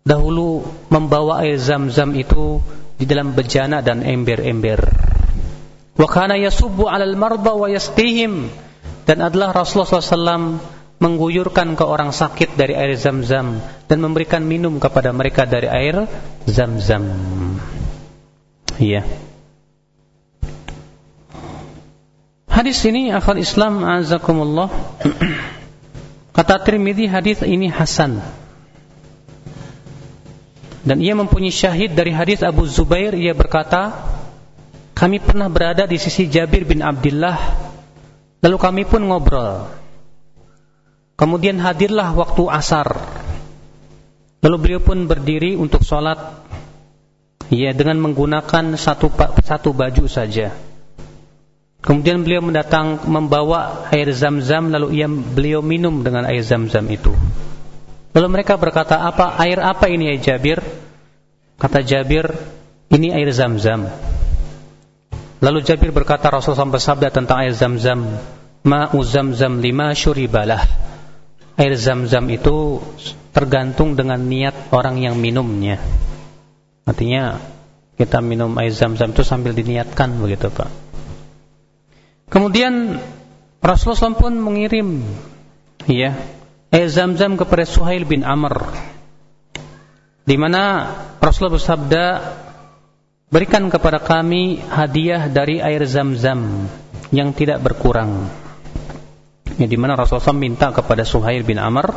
A: dahulu membawa air zam-zam itu di dalam bejana dan ember-ember. Wa kana yasubbu 'alal marda wa yasqihim. Dan adalah Rasulullah SAW mengguyurkan ke orang sakit dari air zam-zam dan memberikan minum kepada mereka dari air zam-zam. Iya. Hadis ini akal Islam azakumullah. Kata Tirmidzi hadis ini hasan. Dan ia mempunyai syahid dari hadis Abu Zubair ia berkata, kami pernah berada di sisi Jabir bin Abdullah lalu kami pun ngobrol. Kemudian hadirlah waktu asar. Lalu beliau pun berdiri untuk sholat ya dengan menggunakan satu satu baju saja. Kemudian beliau mendatang membawa air zam-zam lalu ia beliau minum dengan air zam-zam itu. Lalu mereka berkata, "Apa air apa ini ya Jabir?" Kata Jabir, "Ini air zam-zam." Lalu Jabir berkata Rasulullah bersabda tentang air zam-zam, "Ma'u zam-zam lima syuribalah." air zam-zam itu tergantung dengan niat orang yang minumnya. Artinya kita minum air zam-zam itu sambil diniatkan begitu Pak. Kemudian Rasulullah SAW pun mengirim ya air zam-zam kepada Suhail bin Amr di mana Rasulullah bersabda berikan kepada kami hadiah dari air zam-zam yang tidak berkurang. Ya, di mana Rasulullah SAW minta kepada Suhail bin Amr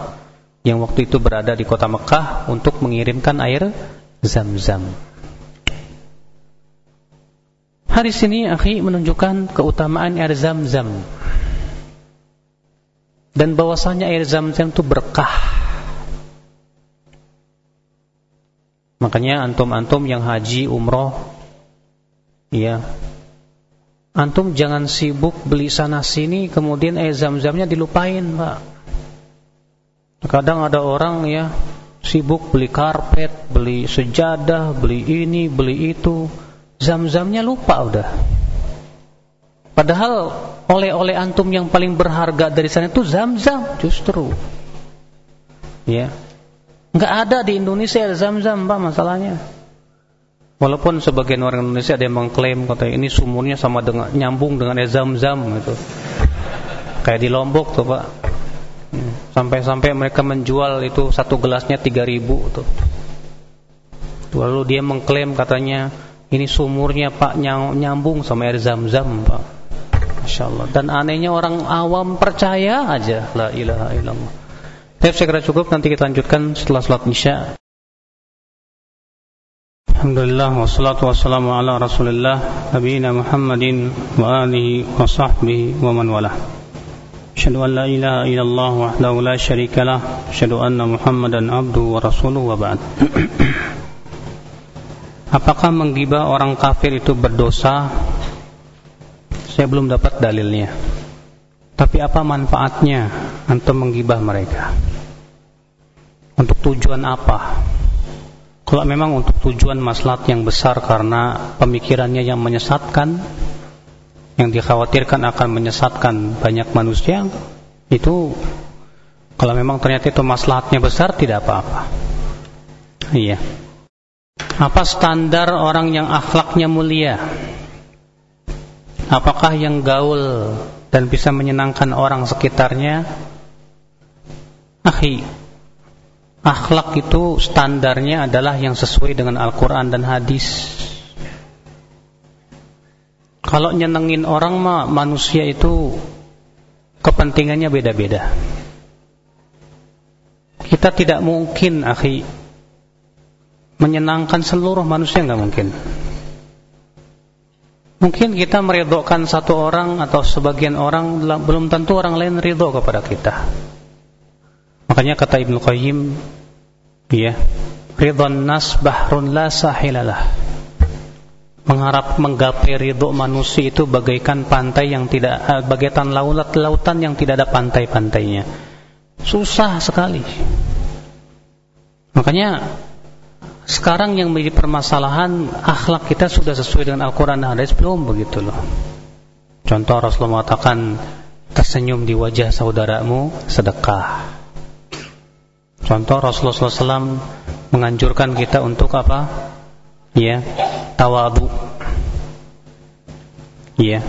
A: yang waktu itu berada di kota Mekah untuk mengirimkan air zam-zam Hadis ini akhi menunjukkan keutamaan air zam-zam. Dan bahwasanya air zam-zam itu berkah. Makanya antum-antum yang haji umroh ya. Antum jangan sibuk beli sana sini kemudian air zam-zamnya dilupain, Pak. Kadang ada orang ya sibuk beli karpet, beli sejadah, beli ini, beli itu, zam-zamnya lupa udah. Padahal oleh-oleh antum yang paling berharga dari sana itu zam-zam justru. Ya. Enggak ada di Indonesia zam-zam, Pak, masalahnya. Walaupun sebagian orang Indonesia ada yang mengklaim kata ini sumurnya sama dengan nyambung dengan zam-zam gitu. Kayak di Lombok tuh, Pak. Hmm. Sampai-sampai mereka menjual itu satu gelasnya 3000 tuh. Lalu dia mengklaim katanya ini sumurnya Pak nyambung sama air zam-zam, Pak. Masya Allah. Dan anehnya orang awam percaya aja. La ilaha illallah. Saya segera cukup nanti kita lanjutkan setelah sholat isya. Alhamdulillah wassalatu wassalamu ala Rasulillah nabiyina Muhammadin wa alihi wa sahbihi wa man wala. Asyhadu an la ilaha illallah wahdahu la syarika lah, anna Muhammadan abduhu wa rasuluhu wa ba'd. Apakah menggibah orang kafir itu berdosa? Saya belum dapat dalilnya. Tapi apa manfaatnya antum menggibah mereka? Untuk tujuan apa? Kalau memang untuk tujuan maslahat yang besar karena pemikirannya yang menyesatkan, yang dikhawatirkan akan menyesatkan banyak manusia, itu kalau memang ternyata itu maslahatnya besar tidak apa-apa. Iya. Apa standar orang yang akhlaknya mulia? Apakah yang gaul dan bisa menyenangkan orang sekitarnya? Akhi akhlak itu standarnya adalah yang sesuai dengan Al-Quran dan hadis. Kalau nyenengin orang mah manusia itu kepentingannya beda-beda. Kita tidak mungkin akhi menyenangkan seluruh manusia nggak mungkin Mungkin kita meridhokan satu orang atau sebagian orang belum tentu orang lain ridho kepada kita. Makanya kata Ibnu Qayyim, ya, ridhon nas bahrun la sahilalah. Mengharap menggapai ridho manusia itu bagaikan pantai yang tidak eh, bagaikan lautan lautan yang tidak ada pantai-pantainya. Susah sekali. Makanya sekarang yang menjadi permasalahan akhlak kita sudah sesuai dengan Al-Quran dan hadis belum begitu loh. Contoh Rasulullah mengatakan tersenyum di wajah saudaramu sedekah. Contoh Rasulullah SAW menganjurkan kita untuk apa? Ya, tawadu. Ya.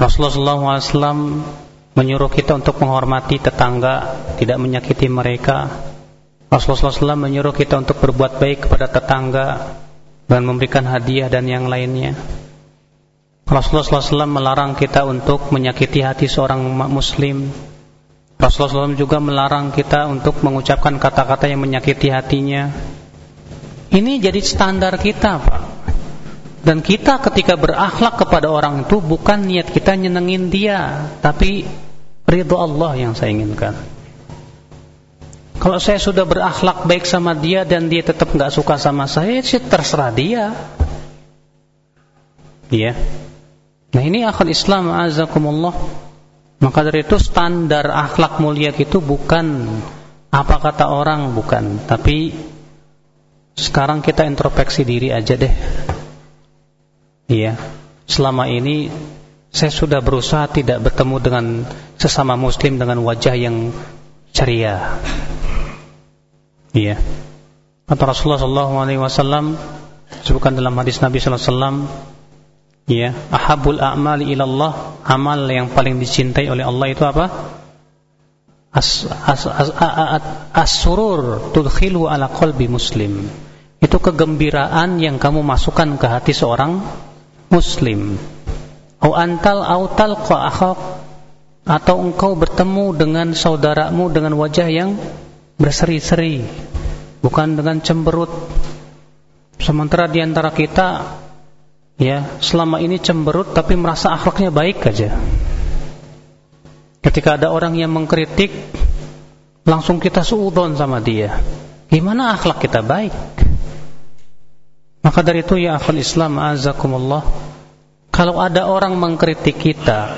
A: Rasulullah SAW menyuruh kita untuk menghormati tetangga, tidak menyakiti mereka, Rasulullah SAW menyuruh kita untuk berbuat baik kepada tetangga dan memberikan hadiah dan yang lainnya. Rasulullah SAW melarang kita untuk menyakiti hati seorang muslim. Rasulullah SAW juga melarang kita untuk mengucapkan kata-kata yang menyakiti hatinya. Ini jadi standar kita, Pak. Dan kita ketika berakhlak kepada orang itu bukan niat kita nyenengin dia, tapi ridho Allah yang saya inginkan. Kalau saya sudah berakhlak baik sama dia dan dia tetap nggak suka sama saya, sih terserah dia. Iya. Nah ini akal Islam azakumullah. Maka dari itu standar akhlak mulia itu bukan apa kata orang bukan, tapi sekarang kita introspeksi diri aja deh. Iya. Selama ini saya sudah berusaha tidak bertemu dengan sesama muslim dengan wajah yang ceria Iya. Kata Rasulullah sallallahu alaihi wasallam sebutkan dalam hadis Nabi sallallahu alaihi wasallam, Ya, ahabul a'mali ilallah, amal yang paling dicintai oleh Allah itu apa? As, as, as, as, as-surur tudkhilu ala qalbi muslim. Itu kegembiraan yang kamu masukkan ke hati seorang muslim. Au antal au talqa akhak atau engkau bertemu dengan saudaramu dengan wajah yang berseri-seri, bukan dengan cemberut. Sementara di antara kita ya selama ini cemberut tapi merasa akhlaknya baik aja. Ketika ada orang yang mengkritik langsung kita suudon sama dia. Gimana akhlak kita baik? Maka dari itu ya akhul Islam azakumullah kalau ada orang mengkritik kita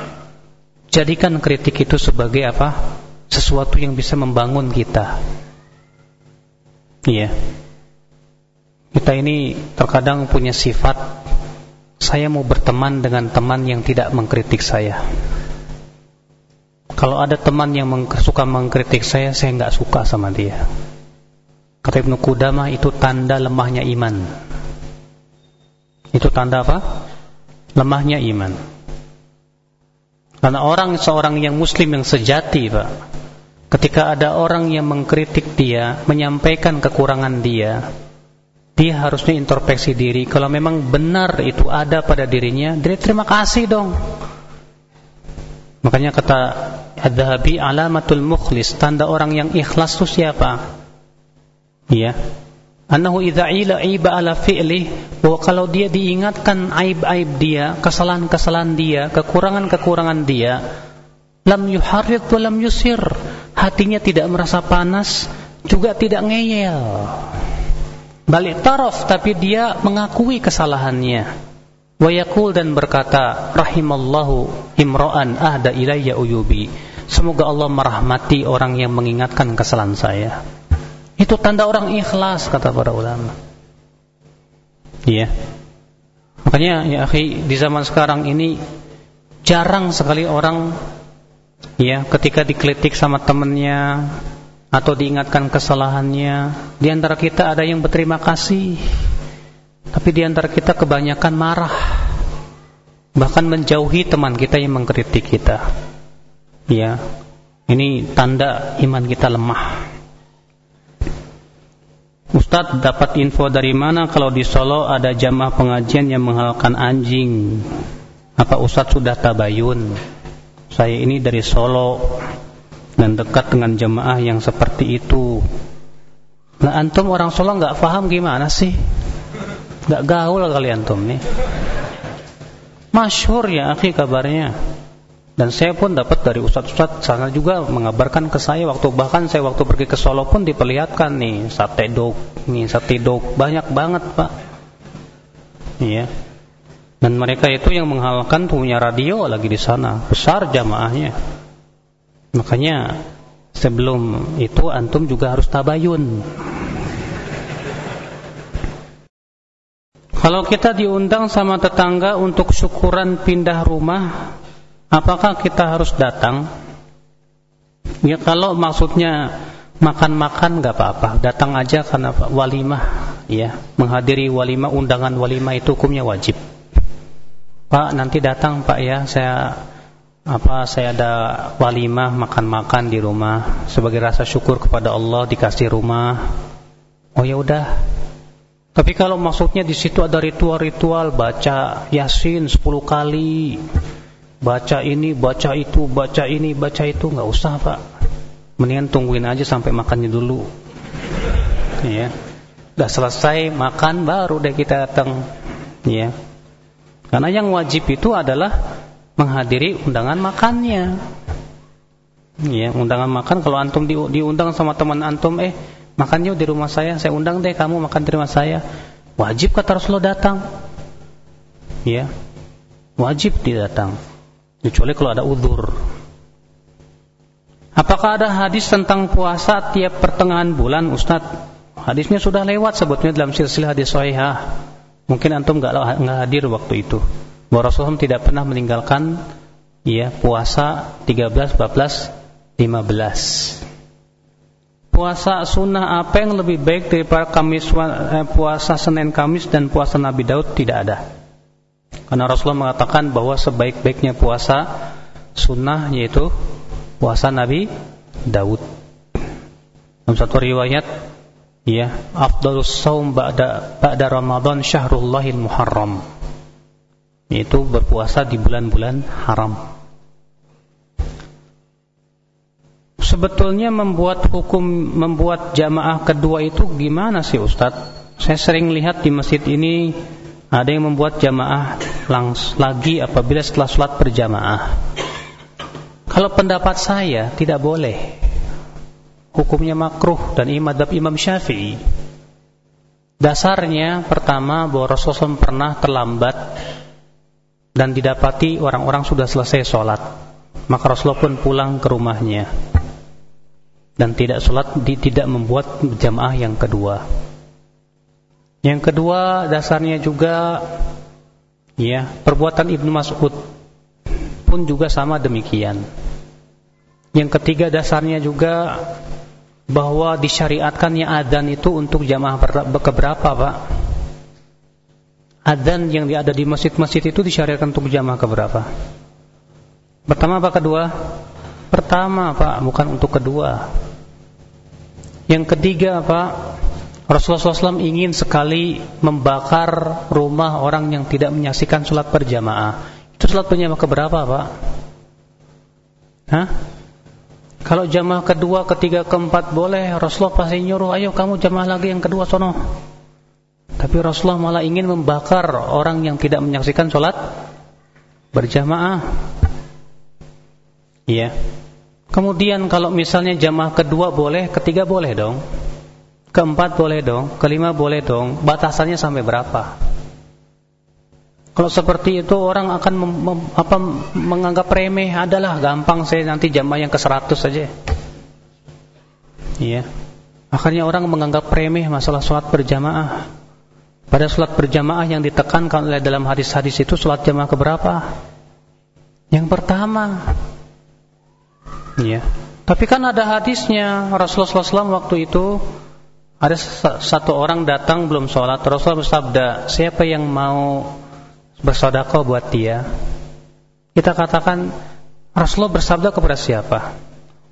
A: jadikan kritik itu sebagai apa sesuatu yang bisa membangun kita iya kita ini terkadang punya sifat saya mau berteman dengan teman yang tidak mengkritik saya. Kalau ada teman yang meng suka mengkritik saya, saya nggak suka sama dia. Kata Ibnu Qudamah itu tanda lemahnya iman. Itu tanda apa? Lemahnya iman. Karena orang seorang yang muslim yang sejati, Pak. Ketika ada orang yang mengkritik dia, menyampaikan kekurangan dia, dia harusnya introspeksi diri. Kalau memang benar itu ada pada dirinya dia terima kasih dong. Makanya kata Ad-Dhahabi alamatul mukhlis tanda orang yang ikhlas itu siapa? Iya. Annahu idza ila aiba ala fi'li bahwa kalau dia diingatkan aib-aib dia kesalahan-kesalahan dia kekurangan-kekurangan dia lam yuharrid wa lam yusir hatinya tidak merasa panas juga tidak ngeyel. Balik taraf tapi dia mengakui kesalahannya. Wayakul dan berkata rahimallahu imra'an ahda ilayya uyubi. Semoga Allah merahmati orang yang mengingatkan kesalahan saya. Itu tanda orang ikhlas kata para ulama. Iya. Makanya ya akhi di zaman sekarang ini jarang sekali orang ya ketika dikritik sama temennya atau diingatkan kesalahannya. Di antara kita ada yang berterima kasih, tapi di antara kita kebanyakan marah, bahkan menjauhi teman kita yang mengkritik kita. Ya, ini tanda iman kita lemah. Ustadz dapat info dari mana kalau di Solo ada jamaah pengajian yang menghalalkan anjing? Apa Ustadz sudah tabayun? Saya ini dari Solo dan dekat dengan jemaah yang seperti itu. Nah antum orang Solo nggak paham gimana sih? Nggak gaul kali antum nih. Masyhur ya akhi kabarnya. Dan saya pun dapat dari ustadz-ustadz sana juga mengabarkan ke saya waktu bahkan saya waktu pergi ke Solo pun diperlihatkan nih sate dok, nih sate dok banyak banget pak. Iya. Dan mereka itu yang menghalalkan punya radio lagi di sana besar jamaahnya. Makanya sebelum itu antum juga harus tabayun. Kalau kita diundang sama tetangga untuk syukuran pindah rumah, apakah kita harus datang? Ya kalau maksudnya makan-makan nggak apa-apa, datang aja karena walimah, ya menghadiri walimah undangan walimah itu hukumnya wajib. Pak nanti datang Pak ya, saya apa saya ada walimah makan-makan di rumah sebagai rasa syukur kepada Allah dikasih rumah. Oh ya udah. Tapi kalau maksudnya di situ ada ritual-ritual baca Yasin 10 kali, baca ini, baca itu, baca ini, baca itu nggak usah, Pak. Mendingan tungguin aja sampai makannya dulu. Ya. Udah selesai makan baru deh kita datang. Ya. Karena yang wajib itu adalah menghadiri undangan makannya. Ya, undangan makan kalau antum di, diundang sama teman antum, eh makan yuk di rumah saya, saya undang deh kamu makan di rumah saya. Wajib kata Rasulullah datang. Ya. Wajib dia datang. Kecuali kalau ada udur. Apakah ada hadis tentang puasa tiap pertengahan bulan, Ustaz? Hadisnya sudah lewat sebetulnya dalam silsilah hadis sahihah. Mungkin antum nggak hadir waktu itu bahwa Rasulullah tidak pernah meninggalkan ya puasa 13, 14, 15. Puasa sunnah apa yang lebih baik daripada Kamis eh, puasa Senin Kamis dan puasa Nabi Daud tidak ada. Karena Rasulullah mengatakan bahwa sebaik-baiknya puasa sunnah yaitu puasa Nabi Daud. Dalam satu riwayat, ya, afdalus saum ba'da ba'da Ramadan syahrullahil muharram. Yaitu berpuasa di bulan-bulan haram. Sebetulnya membuat hukum membuat jamaah kedua itu gimana sih Ustadz? Saya sering lihat di masjid ini ada yang membuat jamaah langs lagi apabila setelah sholat berjamaah. Kalau pendapat saya tidak boleh. Hukumnya makruh dan imadab Imam Syafi'i. Dasarnya pertama bahwa Rasulullah SAW pernah terlambat dan didapati orang-orang sudah selesai sholat. Maka Rasulullah pun pulang ke rumahnya dan tidak sholat, tidak membuat jamaah yang kedua. Yang kedua dasarnya juga ya perbuatan Ibnu Mas'ud pun juga sama demikian. Yang ketiga dasarnya juga bahwa disyariatkannya adzan itu untuk jamaah keberapa, Pak? Adzan yang ada di masjid-masjid itu disyariatkan untuk jamaah keberapa? Pertama apa kedua? Pertama, Pak, bukan untuk kedua. Yang ketiga, Pak, Rasulullah SAW ingin sekali membakar rumah orang yang tidak menyaksikan sholat berjamaah. Itu sholat berjamaah keberapa, Pak? Hah? Kalau jamaah kedua, ketiga, keempat boleh, Rasulullah pasti nyuruh, ayo kamu jamaah lagi yang kedua sono. Tapi Rasulullah malah ingin membakar orang yang tidak menyaksikan sholat berjamaah. Iya. Kemudian kalau misalnya jamaah kedua boleh, ketiga boleh dong. Keempat boleh dong, kelima boleh dong. Batasannya sampai berapa? Kalau seperti itu orang akan mem, mem, apa, menganggap remeh adalah gampang saya nanti jamaah yang ke 100 saja. Iya. Akhirnya orang menganggap remeh masalah sholat berjamaah. Pada sholat berjamaah yang ditekankan oleh dalam hadis-hadis itu sholat jamaah keberapa? Yang pertama. Iya. Tapi kan ada hadisnya Rasulullah SAW waktu itu ada satu orang datang belum sholat, Rasul bersabda, siapa yang mau bersodako buat dia? Kita katakan, Rasulullah bersabda kepada siapa?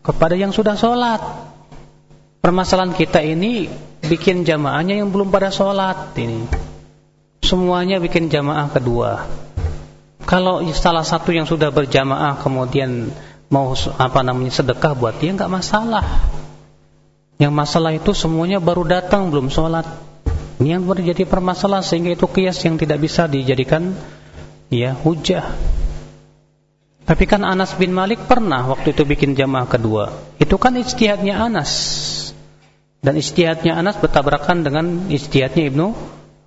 A: Kepada yang sudah sholat. Permasalahan kita ini bikin jamaahnya yang belum pada sholat ini. Semuanya bikin jamaah kedua. Kalau salah satu yang sudah berjamaah kemudian mau apa namanya sedekah buat dia nggak masalah. Yang masalah itu semuanya baru datang belum sholat. Ini yang terjadi permasalahan sehingga itu kias yang tidak bisa dijadikan ya hujah. Tapi kan Anas bin Malik pernah waktu itu bikin jamaah kedua. Itu kan istihadnya Anas. Dan istihadnya Anas bertabrakan dengan istihadnya Ibnu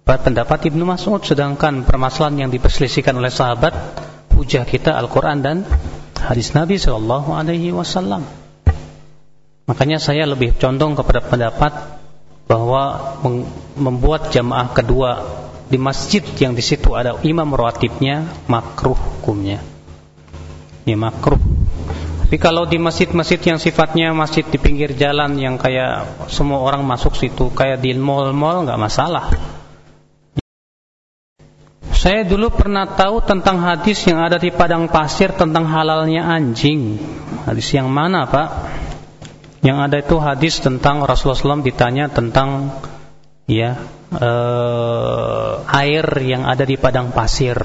A: pendapat Ibnu Mas'ud sedangkan permasalahan yang diperselisihkan oleh sahabat hujah kita Al-Qur'an dan hadis Nabi sallallahu alaihi wasallam. Makanya saya lebih condong kepada pendapat bahwa membuat jamaah kedua di masjid yang di situ ada imam rawatibnya makruh hukumnya. Ya makruh. Tapi kalau di masjid-masjid yang sifatnya masjid di pinggir jalan yang kayak semua orang masuk situ kayak di mall-mall nggak masalah. Saya dulu pernah tahu tentang hadis yang ada di padang pasir tentang halalnya anjing. Hadis yang mana, Pak? Yang ada itu hadis tentang Rasulullah SAW ditanya tentang ya eh, air yang ada di padang pasir,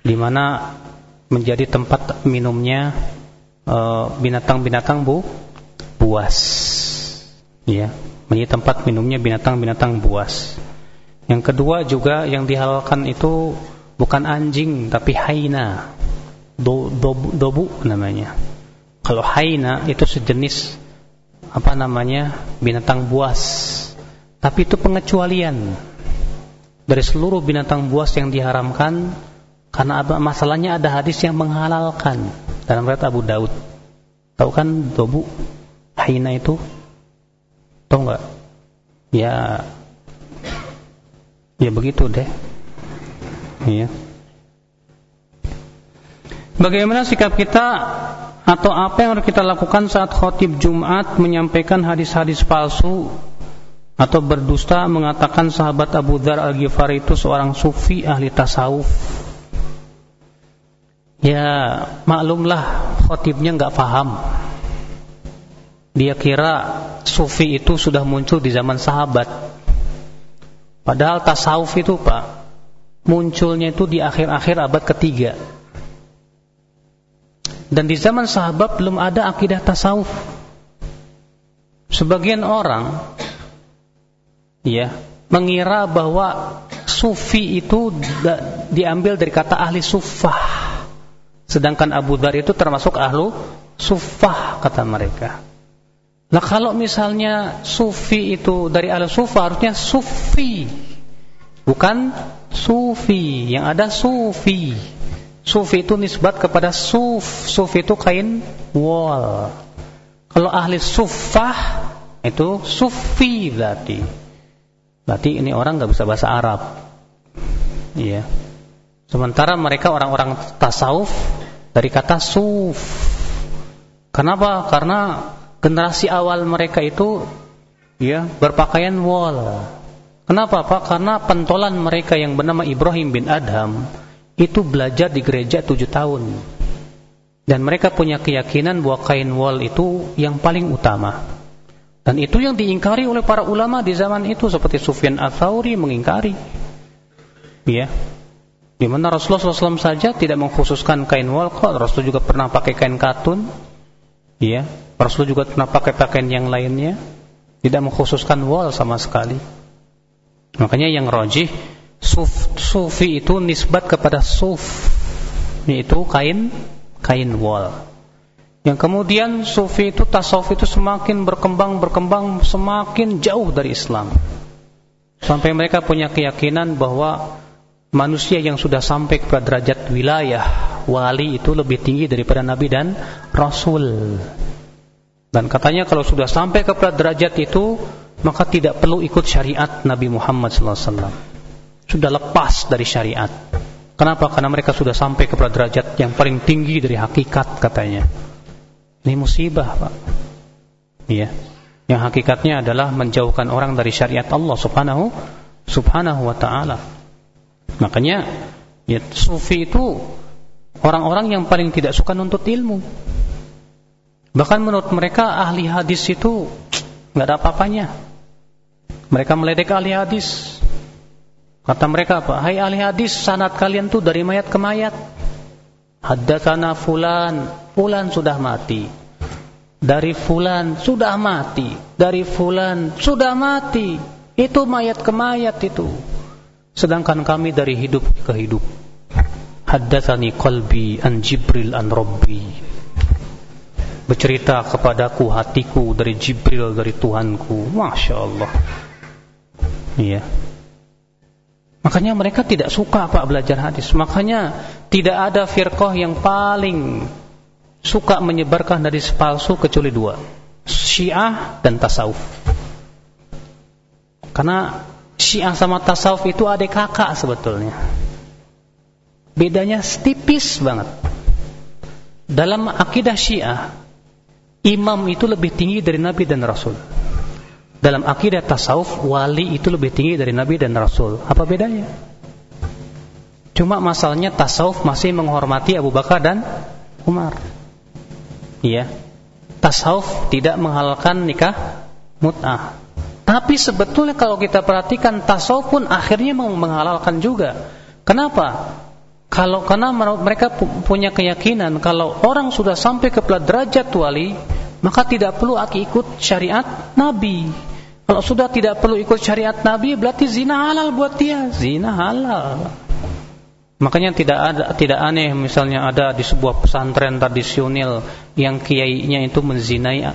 A: di mana menjadi tempat minumnya eh, binatang-binatang bu buas, ya menjadi tempat minumnya binatang-binatang buas. Yang kedua juga yang dihalalkan itu bukan anjing tapi haina, do, dobu, dobu namanya kalau haina itu sejenis apa namanya binatang buas. Tapi itu pengecualian dari seluruh binatang buas yang diharamkan karena masalahnya ada hadis yang menghalalkan dalam riwayat Abu Daud. Tahu kan dobu haina itu? Tahu nggak? Ya ya begitu deh. Iya. Bagaimana sikap kita atau apa yang harus kita lakukan saat khotib Jumat menyampaikan hadis-hadis palsu atau berdusta mengatakan sahabat Abu Dhar Al-Ghifari itu seorang sufi ahli tasawuf. Ya, maklumlah khotibnya nggak paham. Dia kira sufi itu sudah muncul di zaman sahabat. Padahal tasawuf itu, Pak, munculnya itu di akhir-akhir abad ketiga. Dan di zaman sahabat belum ada akidah tasawuf. Sebagian orang ya mengira bahwa sufi itu diambil dari kata ahli sufah. Sedangkan Abu Dhar itu termasuk ahlu sufah kata mereka. Nah kalau misalnya sufi itu dari ahli sufah harusnya sufi. Bukan sufi, yang ada sufi. Sufi itu nisbat kepada suf. Suf itu kain wol. Kalau ahli sufah itu sufi berarti. Berarti ini orang nggak bisa bahasa Arab. Iya. Sementara mereka orang-orang tasawuf dari kata suf. Kenapa? Karena generasi awal mereka itu ya berpakaian wol. Kenapa Pak? Karena pentolan mereka yang bernama Ibrahim bin Adham itu belajar di gereja tujuh tahun. Dan mereka punya keyakinan bahwa kain wol itu yang paling utama. Dan itu yang diingkari oleh para ulama di zaman itu seperti Sufyan Ats-Tsauri mengingkari. Ya. Di mana Rasulullah SAW saja tidak mengkhususkan kain wol kok Rasul juga pernah pakai kain katun. Ya. Rasul juga pernah pakai pakaian yang lainnya. Tidak mengkhususkan wol sama sekali. Makanya yang rojih Suf, sufi itu nisbat kepada suf yaitu kain kain wol. Yang kemudian sufi itu tasawuf itu semakin berkembang berkembang semakin jauh dari Islam. Sampai mereka punya keyakinan bahwa manusia yang sudah sampai ke derajat wilayah wali itu lebih tinggi daripada nabi dan rasul. Dan katanya kalau sudah sampai ke derajat itu maka tidak perlu ikut syariat Nabi Muhammad wasallam sudah lepas dari syariat. Kenapa? Karena mereka sudah sampai kepada derajat yang paling tinggi dari hakikat katanya. Ini musibah, Pak. Iya. Yang hakikatnya adalah menjauhkan orang dari syariat Allah Subhanahu Subhanahu wa taala. Makanya ya sufi itu orang-orang yang paling tidak suka nuntut ilmu. Bahkan menurut mereka ahli hadis itu nggak ada apa-apanya. Mereka meledek ahli hadis. Kata mereka apa? Hai ahli hadis, sanad kalian tuh dari mayat ke mayat. Haddatsana fulan, fulan sudah mati. Dari fulan sudah mati, dari fulan sudah mati. Itu mayat ke mayat itu. Sedangkan kami dari hidup ke hidup. Haddatsani qalbi an Jibril an Rabbi. Bercerita kepadaku hatiku dari Jibril dari Tuhanku. Masya Allah. Iya. Makanya mereka tidak suka Pak belajar hadis. Makanya tidak ada firqah yang paling suka menyebarkan hadis palsu kecuali dua. Syiah dan tasawuf. Karena Syiah sama tasawuf itu adik kakak sebetulnya. Bedanya tipis banget. Dalam akidah Syiah, imam itu lebih tinggi dari Nabi dan Rasul dalam akidah tasawuf wali itu lebih tinggi dari nabi dan rasul. Apa bedanya? Cuma masalahnya tasawuf masih menghormati Abu Bakar dan Umar. Iya. Tasawuf tidak menghalalkan nikah mut'ah. Tapi sebetulnya kalau kita perhatikan tasawuf pun akhirnya menghalalkan juga. Kenapa? Kalau karena mereka punya keyakinan kalau orang sudah sampai ke derajat wali, maka tidak perlu ikut syariat Nabi. Kalau sudah tidak perlu ikut syariat Nabi, berarti zina halal buat dia. Zina halal. Makanya tidak ada tidak aneh misalnya ada di sebuah pesantren tradisional yang kiainya itu menzinai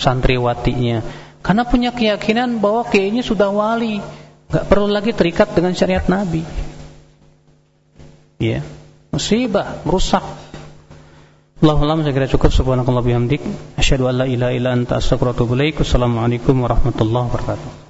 A: santriwatinya. Karena punya keyakinan bahwa kiainya sudah wali, nggak perlu lagi terikat dengan syariat Nabi. Ya, musibah, merusak. Allahumma saya kira cukup subhanakallah bihamdik asyhadu an la ilaha illa anta astaghfiruka wa atubu ilaik. Wassalamualaikum warahmatullahi wabarakatuh.